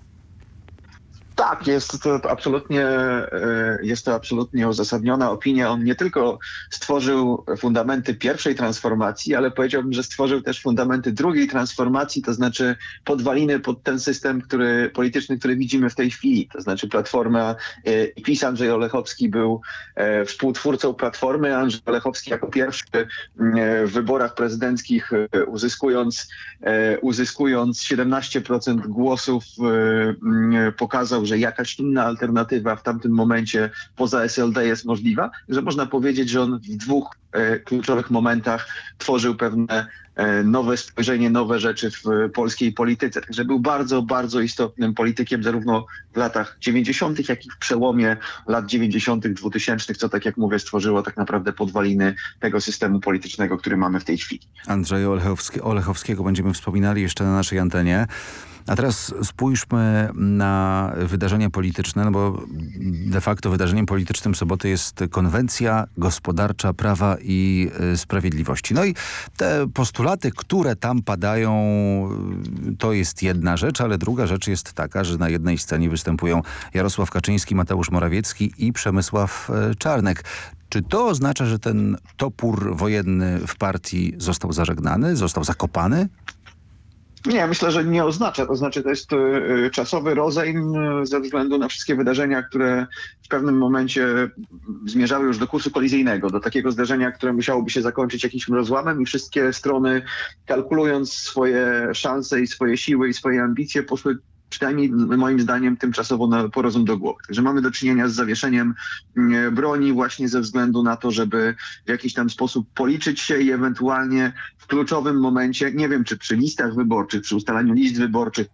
Speaker 18: Tak, jest to absolutnie, e, jest to absolutnie uzasadniona opinia. On nie tylko stworzył fundamenty pierwszej transformacji, ale powiedziałbym, że stworzył też fundamenty drugiej transformacji, to znaczy podwaliny pod ten system który, polityczny, który widzimy w tej chwili. To znaczy Platforma e, i PiS Andrzej Olechowski był e, współtwórcą Platformy. Andrzej Olechowski jako pierwszy w wyborach prezydenckich uzyskując, uzyskując 17% głosów pokazał, że jakaś inna alternatywa w tamtym momencie poza SLD jest możliwa, że można powiedzieć, że on w dwóch e, kluczowych momentach tworzył pewne e, nowe spojrzenie, nowe rzeczy w polskiej polityce. Także był bardzo, bardzo istotnym politykiem zarówno w latach 90., jak i w przełomie lat 90., 2000, co tak jak mówię stworzyło tak naprawdę podwaliny tego systemu politycznego, który mamy w tej chwili.
Speaker 9: Andrzeja Olechowski, Olechowskiego będziemy wspominali jeszcze na naszej antenie. A teraz spójrzmy na wydarzenia polityczne, no bo de facto wydarzeniem politycznym soboty jest konwencja gospodarcza prawa i y, sprawiedliwości. No i te postulaty, które tam padają, to jest jedna rzecz, ale druga rzecz jest taka, że na jednej scenie występują Jarosław Kaczyński, Mateusz Morawiecki i Przemysław y, Czarnek. Czy to oznacza, że ten topór wojenny w partii został zażegnany, został zakopany?
Speaker 18: Nie, myślę, że nie oznacza. To znaczy, to jest y, czasowy rozejm y, ze względu na wszystkie wydarzenia, które w pewnym momencie zmierzały już do kursu kolizyjnego, do takiego zdarzenia, które musiałoby się zakończyć jakimś rozłamem i wszystkie strony, kalkulując swoje szanse i swoje siły i swoje ambicje, poszły przynajmniej moim zdaniem tymczasowo na porozum do głowy. Także mamy do czynienia z zawieszeniem mm, broni właśnie ze względu na to, żeby w jakiś tam sposób policzyć się i ewentualnie w kluczowym momencie, nie wiem czy przy listach wyborczych, przy ustalaniu list wyborczych,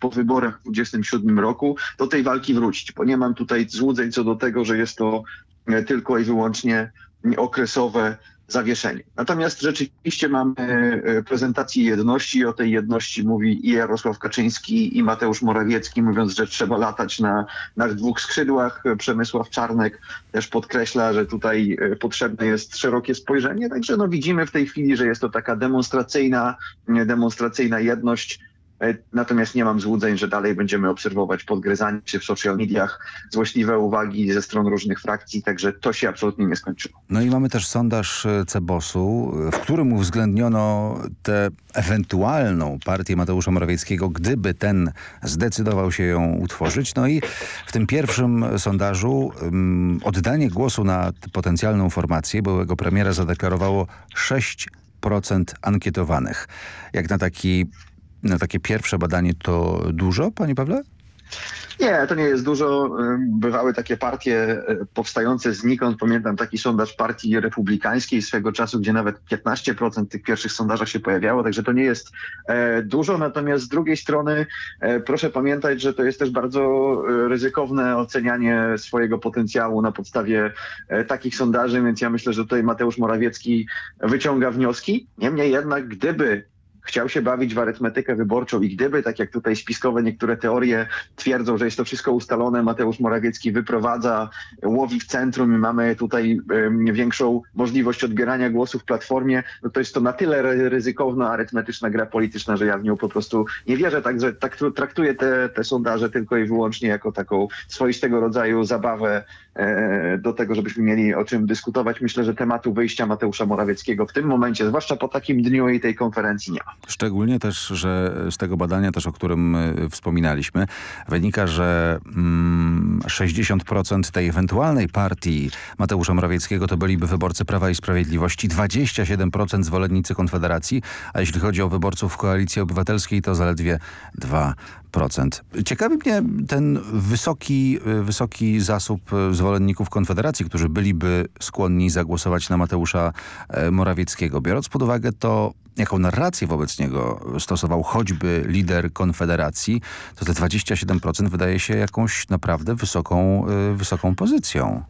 Speaker 18: po wyborach w 2027 roku do tej walki wrócić, bo nie mam tutaj złudzeń co do tego, że jest to e, tylko i wyłącznie okresowe zawieszenie. Natomiast rzeczywiście mamy e, prezentację jedności. O tej jedności mówi i Jarosław Kaczyński i Mateusz Morawiecki, mówiąc, że trzeba latać na, na dwóch skrzydłach. Przemysław Czarnek też podkreśla, że tutaj e, potrzebne jest szerokie spojrzenie. Także no widzimy w tej chwili, że jest to taka demonstracyjna, demonstracyjna jedność natomiast nie mam złudzeń, że dalej będziemy obserwować podgryzanie się w social mediach, złośliwe uwagi ze stron różnych frakcji, także to się absolutnie nie skończyło.
Speaker 9: No i mamy też sondaż e, Cebosu, w którym uwzględniono tę ewentualną partię Mateusza Morawieckiego, gdyby ten zdecydował się ją utworzyć. No i w tym pierwszym sondażu um, oddanie głosu na potencjalną formację byłego premiera zadeklarowało 6% ankietowanych. Jak na taki na takie pierwsze badanie to dużo, panie Pawle?
Speaker 18: Nie, to nie jest dużo. Bywały takie partie e, powstające znikąd. Pamiętam taki sondaż partii republikańskiej swego czasu, gdzie nawet 15% w tych pierwszych sondażach się pojawiało, także to nie jest e, dużo. Natomiast z drugiej strony e, proszę pamiętać, że to jest też bardzo ryzykowne ocenianie swojego potencjału na podstawie takich sondaży, więc ja myślę, że tutaj Mateusz Morawiecki wyciąga wnioski. Niemniej jednak, gdyby chciał się bawić w arytmetykę wyborczą i gdyby, tak jak tutaj spiskowe niektóre teorie twierdzą, że jest to wszystko ustalone, Mateusz Morawiecki wyprowadza, łowi w centrum i mamy tutaj um, większą możliwość odbierania głosów w Platformie, no to jest to na tyle ryzykowna arytmetyczna gra polityczna, że ja w nią po prostu nie wierzę, także tak traktuję te, te sondaże tylko i wyłącznie jako taką swoistego rodzaju zabawę e, do tego, żebyśmy mieli o czym dyskutować. Myślę, że tematu wyjścia Mateusza Morawieckiego w tym momencie, zwłaszcza po takim dniu i tej konferencji nie ma.
Speaker 9: Szczególnie też, że z tego badania też, o którym y, wspominaliśmy, wynika, że mm, 60% tej ewentualnej partii Mateusza Morawieckiego to byliby wyborcy Prawa i Sprawiedliwości, 27% zwolennicy Konfederacji, a jeśli chodzi o wyborców Koalicji Obywatelskiej to zaledwie 2%. Ciekawi mnie ten wysoki, y, wysoki zasób zwolenników Konfederacji, którzy byliby skłonni zagłosować na Mateusza Morawieckiego. Biorąc pod uwagę to, jaką narrację wobec niego stosował choćby lider Konfederacji, to te 27% wydaje się jakąś naprawdę wysoką, y, wysoką pozycją.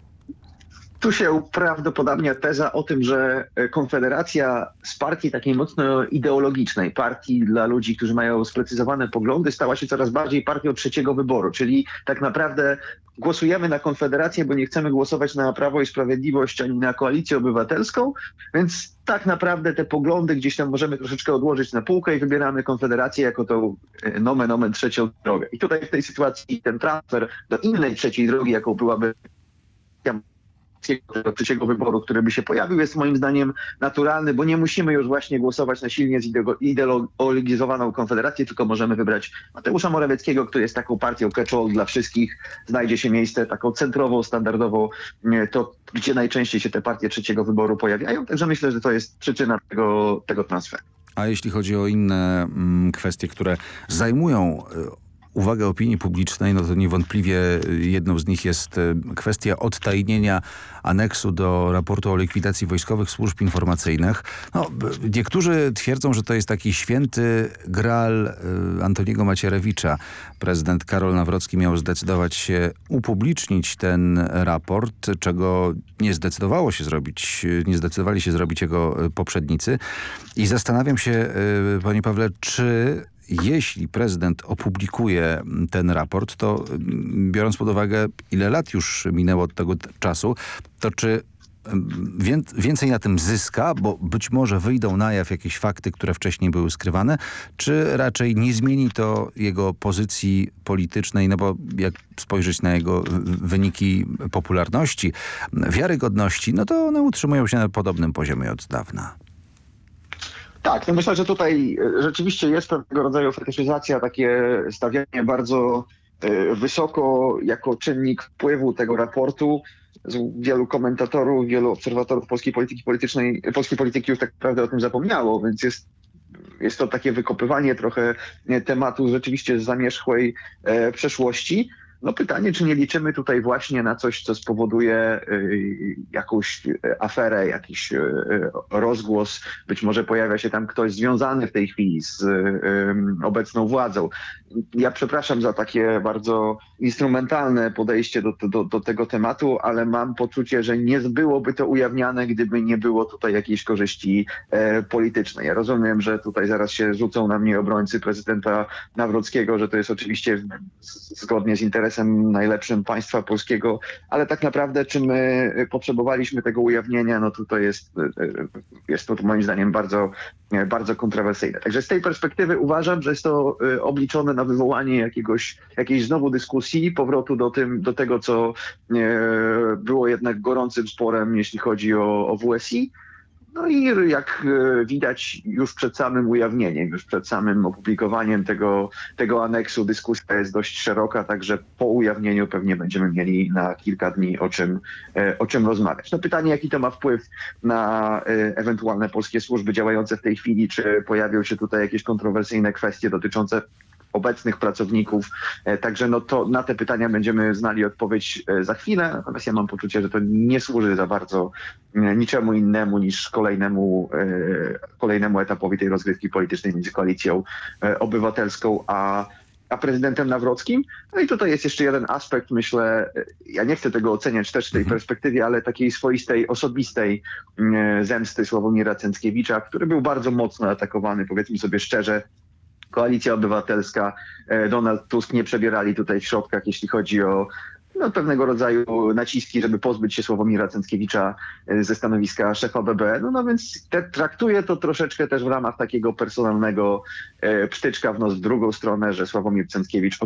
Speaker 18: Tu się prawdopodobnie teza o tym, że Konfederacja z partii takiej mocno ideologicznej, partii dla ludzi, którzy mają sprecyzowane poglądy, stała się coraz bardziej partią trzeciego wyboru, czyli tak naprawdę głosujemy na Konfederację, bo nie chcemy głosować na Prawo i Sprawiedliwość ani na Koalicję Obywatelską, więc tak naprawdę te poglądy gdzieś tam możemy troszeczkę odłożyć na półkę i wybieramy Konfederację jako tą e, nomen omen trzecią drogę. I tutaj w tej sytuacji ten transfer do innej trzeciej drogi, jaką byłaby tego trzeciego wyboru, który by się pojawił, jest moim zdaniem naturalny, bo nie musimy już właśnie głosować na silnie zideologizowaną konfederację, tylko możemy wybrać Mateusza Morawieckiego, który jest taką partią catch-all dla wszystkich. Znajdzie się miejsce taką centrową, standardową, to gdzie najczęściej się te partie trzeciego wyboru pojawiają. Także myślę, że to jest przyczyna tego, tego transferu.
Speaker 9: A jeśli chodzi o inne mm, kwestie, które zajmują uwagę opinii publicznej, no to niewątpliwie jedną z nich jest e, kwestia odtajnienia aneksu do raportu o likwidacji wojskowych służb informacyjnych. No, niektórzy twierdzą, że to jest taki święty gral e, Antoniego Macierewicza. Prezydent Karol Nawrocki miał zdecydować się upublicznić ten raport, czego nie zdecydowało się zrobić, nie zdecydowali się zrobić jego poprzednicy. I zastanawiam się, panie Pawle, czy jeśli prezydent opublikuje ten raport, to mm, biorąc pod uwagę, ile lat już minęło od tego czasu, to czy więcej na tym zyska, bo być może wyjdą na jaw jakieś fakty, które wcześniej były skrywane, czy raczej nie zmieni to jego pozycji politycznej, no bo jak spojrzeć na jego wyniki popularności, wiarygodności, no to one utrzymują się na podobnym poziomie od dawna.
Speaker 18: Tak, no myślę, że tutaj e, rzeczywiście jest pewnego rodzaju fetyszyzacja, takie stawianie bardzo e, wysoko jako czynnik wpływu tego raportu. Wielu komentatorów, wielu obserwatorów polskiej polityki politycznej, polskiej polityki już tak naprawdę o tym zapomniało, więc jest jest to takie wykopywanie trochę tematu rzeczywiście z zamierzchłej e, przeszłości. No pytanie, czy nie liczymy tutaj właśnie na coś, co spowoduje y, jakąś y, aferę, jakiś y, rozgłos. Być może pojawia się tam ktoś związany w tej chwili z obecną władzą. Ja przepraszam za takie bardzo instrumentalne podejście do, do, do tego tematu, ale mam poczucie, że nie byłoby to ujawniane, gdyby nie było tutaj jakiejś korzyści e, politycznej. Ja rozumiem, że tutaj zaraz się rzucą na mnie obrońcy prezydenta Nawrockiego, że to jest oczywiście zgodnie z interesem najlepszym państwa polskiego, ale tak naprawdę czy my potrzebowaliśmy tego ujawnienia, no to jest, jest to moim zdaniem bardzo, bardzo kontrowersyjne. Także z tej perspektywy uważam, że jest to obliczone na wywołanie jakiegoś, jakiejś znowu dyskusji, powrotu do, tym, do tego, co y, było jednak gorącym sporem, jeśli chodzi o, o WSI. No i jak e, widać już przed samym ujawnieniem, już przed samym opublikowaniem tego, tego aneksu dyskusja jest dość szeroka, także po ujawnieniu pewnie będziemy mieli na kilka dni o czym, e, o czym rozmawiać. No pytanie, jaki to ma wpływ na e, ewentualne polskie służby działające w tej chwili, czy pojawią się tutaj jakieś kontrowersyjne kwestie dotyczące obecnych pracowników. E, także no to na te pytania będziemy znali odpowiedź e, za chwilę. Natomiast ja mam poczucie, że to nie służy za bardzo e, niczemu innemu niż kolejnemu, kolejnemu etapowi tej rozgrywki politycznej między koalicją obywatelską a a prezydentem Nawrockim. No i tutaj jest jeszcze jeden aspekt, myślę, ja nie chcę tego oceniać też w tej mhm. perspektywie, ale takiej swoistej, osobistej zemsty Sławomira Cęckiewicza, który był bardzo mocno atakowany, powiedzmy sobie szczerze, Koalicja Obywatelska, e, Donald Tusk nie przebierali tutaj w środkach, jeśli chodzi o no, pewnego rodzaju naciski, żeby pozbyć się Sławomira Cęckiewicza e, ze stanowiska szefa BB. No, no więc te, traktuję to troszeczkę też w ramach takiego personalnego e, psztyczka w nos w drugą stronę, że Sławomir Cęckiewicz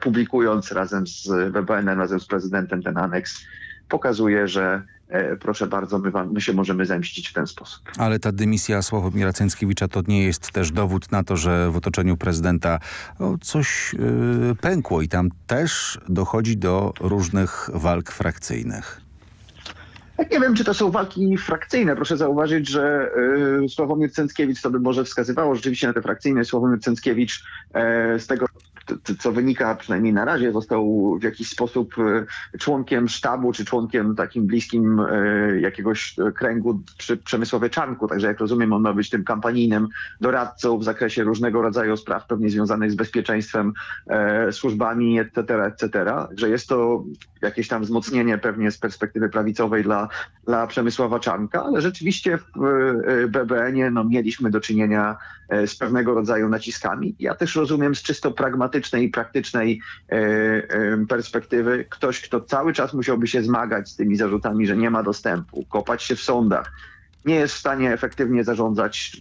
Speaker 18: publikując razem z BBN-em, razem z prezydentem ten aneks, pokazuje, że E, proszę bardzo, my, wam, my się możemy zemścić w ten sposób.
Speaker 9: Ale ta dymisja Sławomira Cęckiewicza to nie jest też dowód na to, że w otoczeniu prezydenta no, coś yy, pękło i tam też dochodzi do różnych walk frakcyjnych.
Speaker 18: Nie wiem, czy to są walki frakcyjne. Proszę zauważyć, że y, Sławomir Cęckiewicz, to by może wskazywało rzeczywiście na te frakcyjne. Sławomir Cęckiewicz y, z tego co wynika przynajmniej na razie, został w jakiś sposób e, członkiem sztabu, czy członkiem takim bliskim e, jakiegoś kręgu przy Przemysłowie Czarnku. Także jak rozumiem, on ma być tym kampanijnym doradcą w zakresie różnego rodzaju spraw pewnie związanych z bezpieczeństwem, e, służbami, etc., etc. Że jest to jakieś tam wzmocnienie pewnie z perspektywy prawicowej dla, dla Przemysława Czarnka, ale rzeczywiście w BBN-ie no, mieliśmy do czynienia z pewnego rodzaju naciskami. Ja też rozumiem z czysto pragmatycznej pragmatycznej i praktycznej e, e, perspektywy ktoś, kto cały czas musiałby się zmagać z tymi zarzutami, że nie ma dostępu, kopać się w sądach, nie jest w stanie efektywnie zarządzać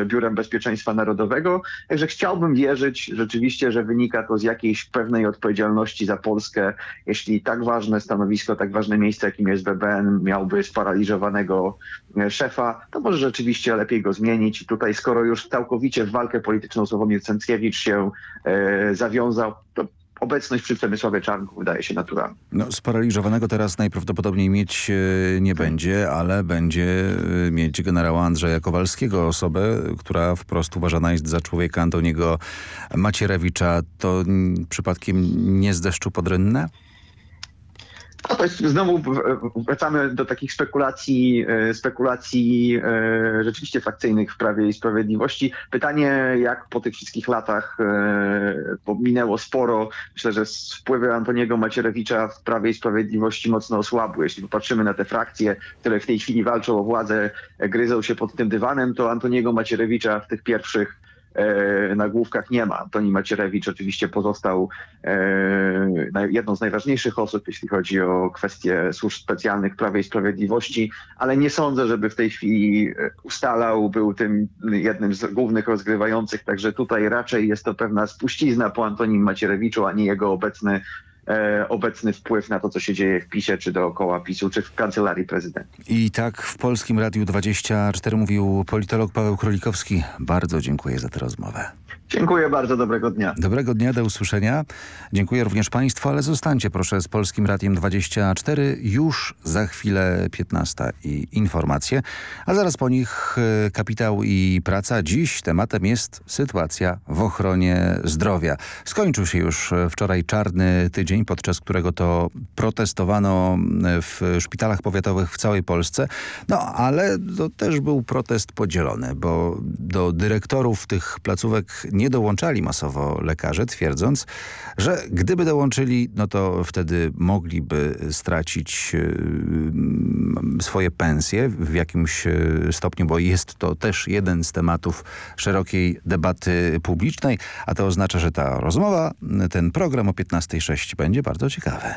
Speaker 18: e, Biurem Bezpieczeństwa Narodowego. Także chciałbym wierzyć rzeczywiście, że wynika to z jakiejś pewnej odpowiedzialności za Polskę. Jeśli tak ważne stanowisko, tak ważne miejsce, jakim jest BBN, miałby sparaliżowanego e, szefa, to może rzeczywiście lepiej go zmienić. I tutaj, skoro już całkowicie w walkę polityczną Sławomir Cęckiewicz się e, zawiązał, to obecność przy Przemysławie Czarnku wydaje się naturalna.
Speaker 9: No, sparaliżowanego teraz najprawdopodobniej mieć e, nie będzie, ale będzie e, mieć generała Andrzeja Kowalskiego, osobę, która wprost uważana jest za człowieka Antoniego Macierewicza. To przypadkiem nie z deszczu pod rynnę?
Speaker 18: No to jest znowu wracamy do takich spekulacji, e, spekulacji e, rzeczywiście frakcyjnych w Prawie i Sprawiedliwości. Pytanie, jak po tych wszystkich latach e, minęło sporo. Myślę, że wpływy Antoniego Macierewicza w Prawie i Sprawiedliwości mocno osłabły. Jeśli popatrzymy na te frakcje, które w tej chwili walczą o władzę, gryzą się pod tym dywanem, to Antoniego Macierewicza w tych pierwszych E, nagłówkach nie ma. Antoni Macierewicz oczywiście pozostał e, jedną z najważniejszych osób, jeśli chodzi o kwestie służb specjalnych Prawie i Sprawiedliwości, ale nie sądzę, żeby w tej chwili e, ustalał, był tym jednym z głównych rozgrywających, także tutaj raczej jest to pewna spuścizna po Antonim Macierewiczu, a nie jego obecny e, obecny wpływ na to, co się dzieje w PiSie, czy dookoła PiSu, czy w kancelarii prezydenta.
Speaker 9: I tak w Polskim Radiu 24 mówił politolog Paweł Królikowski. Bardzo dziękuję za tę rozmowę.
Speaker 18: Dziękuję bardzo, dobrego dnia.
Speaker 9: Dobrego dnia, do usłyszenia. Dziękuję również Państwu, ale zostańcie proszę z Polskim Radiem 24. Już za chwilę 15 i informacje, a zaraz po nich e, kapitał i praca. Dziś tematem jest sytuacja w ochronie zdrowia. Skończył się już wczoraj czarny tydzień, podczas którego to protestowano w szpitalach powiatowych w całej Polsce. No, ale to też był protest podzielony, bo do dyrektorów tych placówek nie dołączali masowo lekarze, twierdząc, że gdyby dołączyli, no to wtedy mogliby stracić yy, swoje pensje w jakimś yy, stopniu, bo jest to też jeden z tematów szerokiej debaty publicznej, a to oznacza, że ta rozmowa, ten program o 15.06 będzie bardzo ciekawy.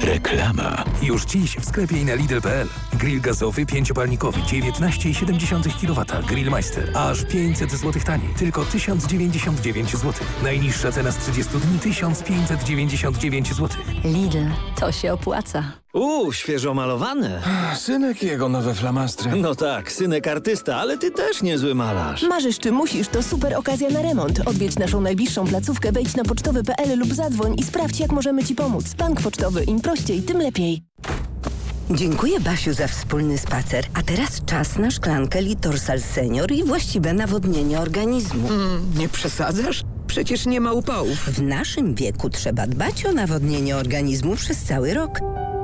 Speaker 1: Reklama.
Speaker 19: Już dziś w sklepie i na Lidl.pl. Grill gazowy pięciopalnikowy 19,7 kW. Grillmeister. Aż 500 zł taniej. Tylko 1099 zł. Najniższa cena z 30 dni 1599 zł.
Speaker 20: Lidl. To się opłaca.
Speaker 21: Uuu, świeżo malowane.
Speaker 22: Synek jego nowe flamastry.
Speaker 21: No tak, synek artysta, ale ty też niezły malarz.
Speaker 23: Marzysz czy musisz, to super okazja na remont. Odwiedź naszą najbliższą placówkę, wejdź na pocztowy.pl lub zadzwoń i sprawdź, jak możemy Ci pomóc. Bank pocztowy, im prościej, tym lepiej.
Speaker 24: Dziękuję Basiu za wspólny spacer. A teraz czas na szklankę Litorsal Senior i właściwe nawodnienie organizmu.
Speaker 25: Mm, nie przesadzasz? Przecież nie ma upałów.
Speaker 24: W naszym wieku trzeba dbać o nawodnienie organizmu przez cały rok.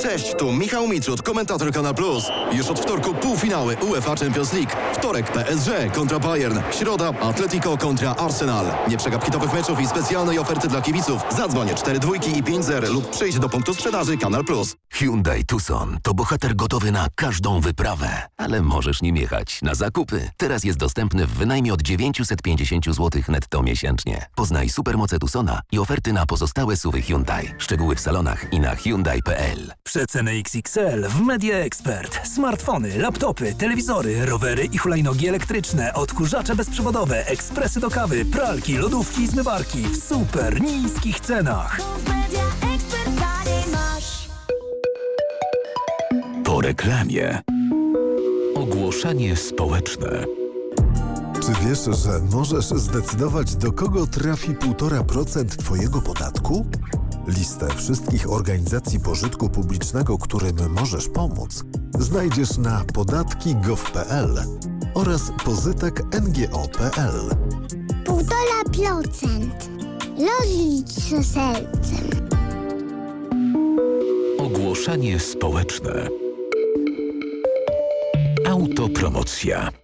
Speaker 26: Cześć, tu Michał Mitrud, komentator Kanal Plus. Już od wtorku półfinały UEFA Champions League. Wtorek PSG kontra Bayern. Środa Atletico kontra Arsenal. Nie przegap hitowych meczów i specjalnej oferty dla kibiców. Zadzwoń 4 dwójki i 5 zer lub przyjdź do punktu sprzedaży Kanal Plus.
Speaker 1: Hyundai Tucson to bohater gotowy na każdą wyprawę, ale możesz nim jechać na zakupy. Teraz jest dostępny w wynajmie od 950 zł netto miesięcznie. Poznaj supermoce Tucsona i oferty na pozostałe suwy Hyundai. Szczegóły w salonach i na Hyundai.pl.
Speaker 13: Przeceny XXL w Media Expert. Smartfony, laptopy, telewizory, rowery i hulajnogi elektryczne, odkurzacze bezprzewodowe, ekspresy do kawy, pralki, lodówki i zmywarki w super niskich cenach.
Speaker 1: Po reklamie. Ogłoszenie społeczne.
Speaker 27: Czy wiesz, że możesz zdecydować, do kogo trafi 1,5% Twojego podatku? Listę wszystkich organizacji pożytku publicznego, którym możesz pomóc, znajdziesz na podatki.gov.pl oraz pozytek.ngo.pl.
Speaker 28: 1,5%. Rozlicz się sercem.
Speaker 1: Ogłoszenie społeczne.
Speaker 29: Autopromocja.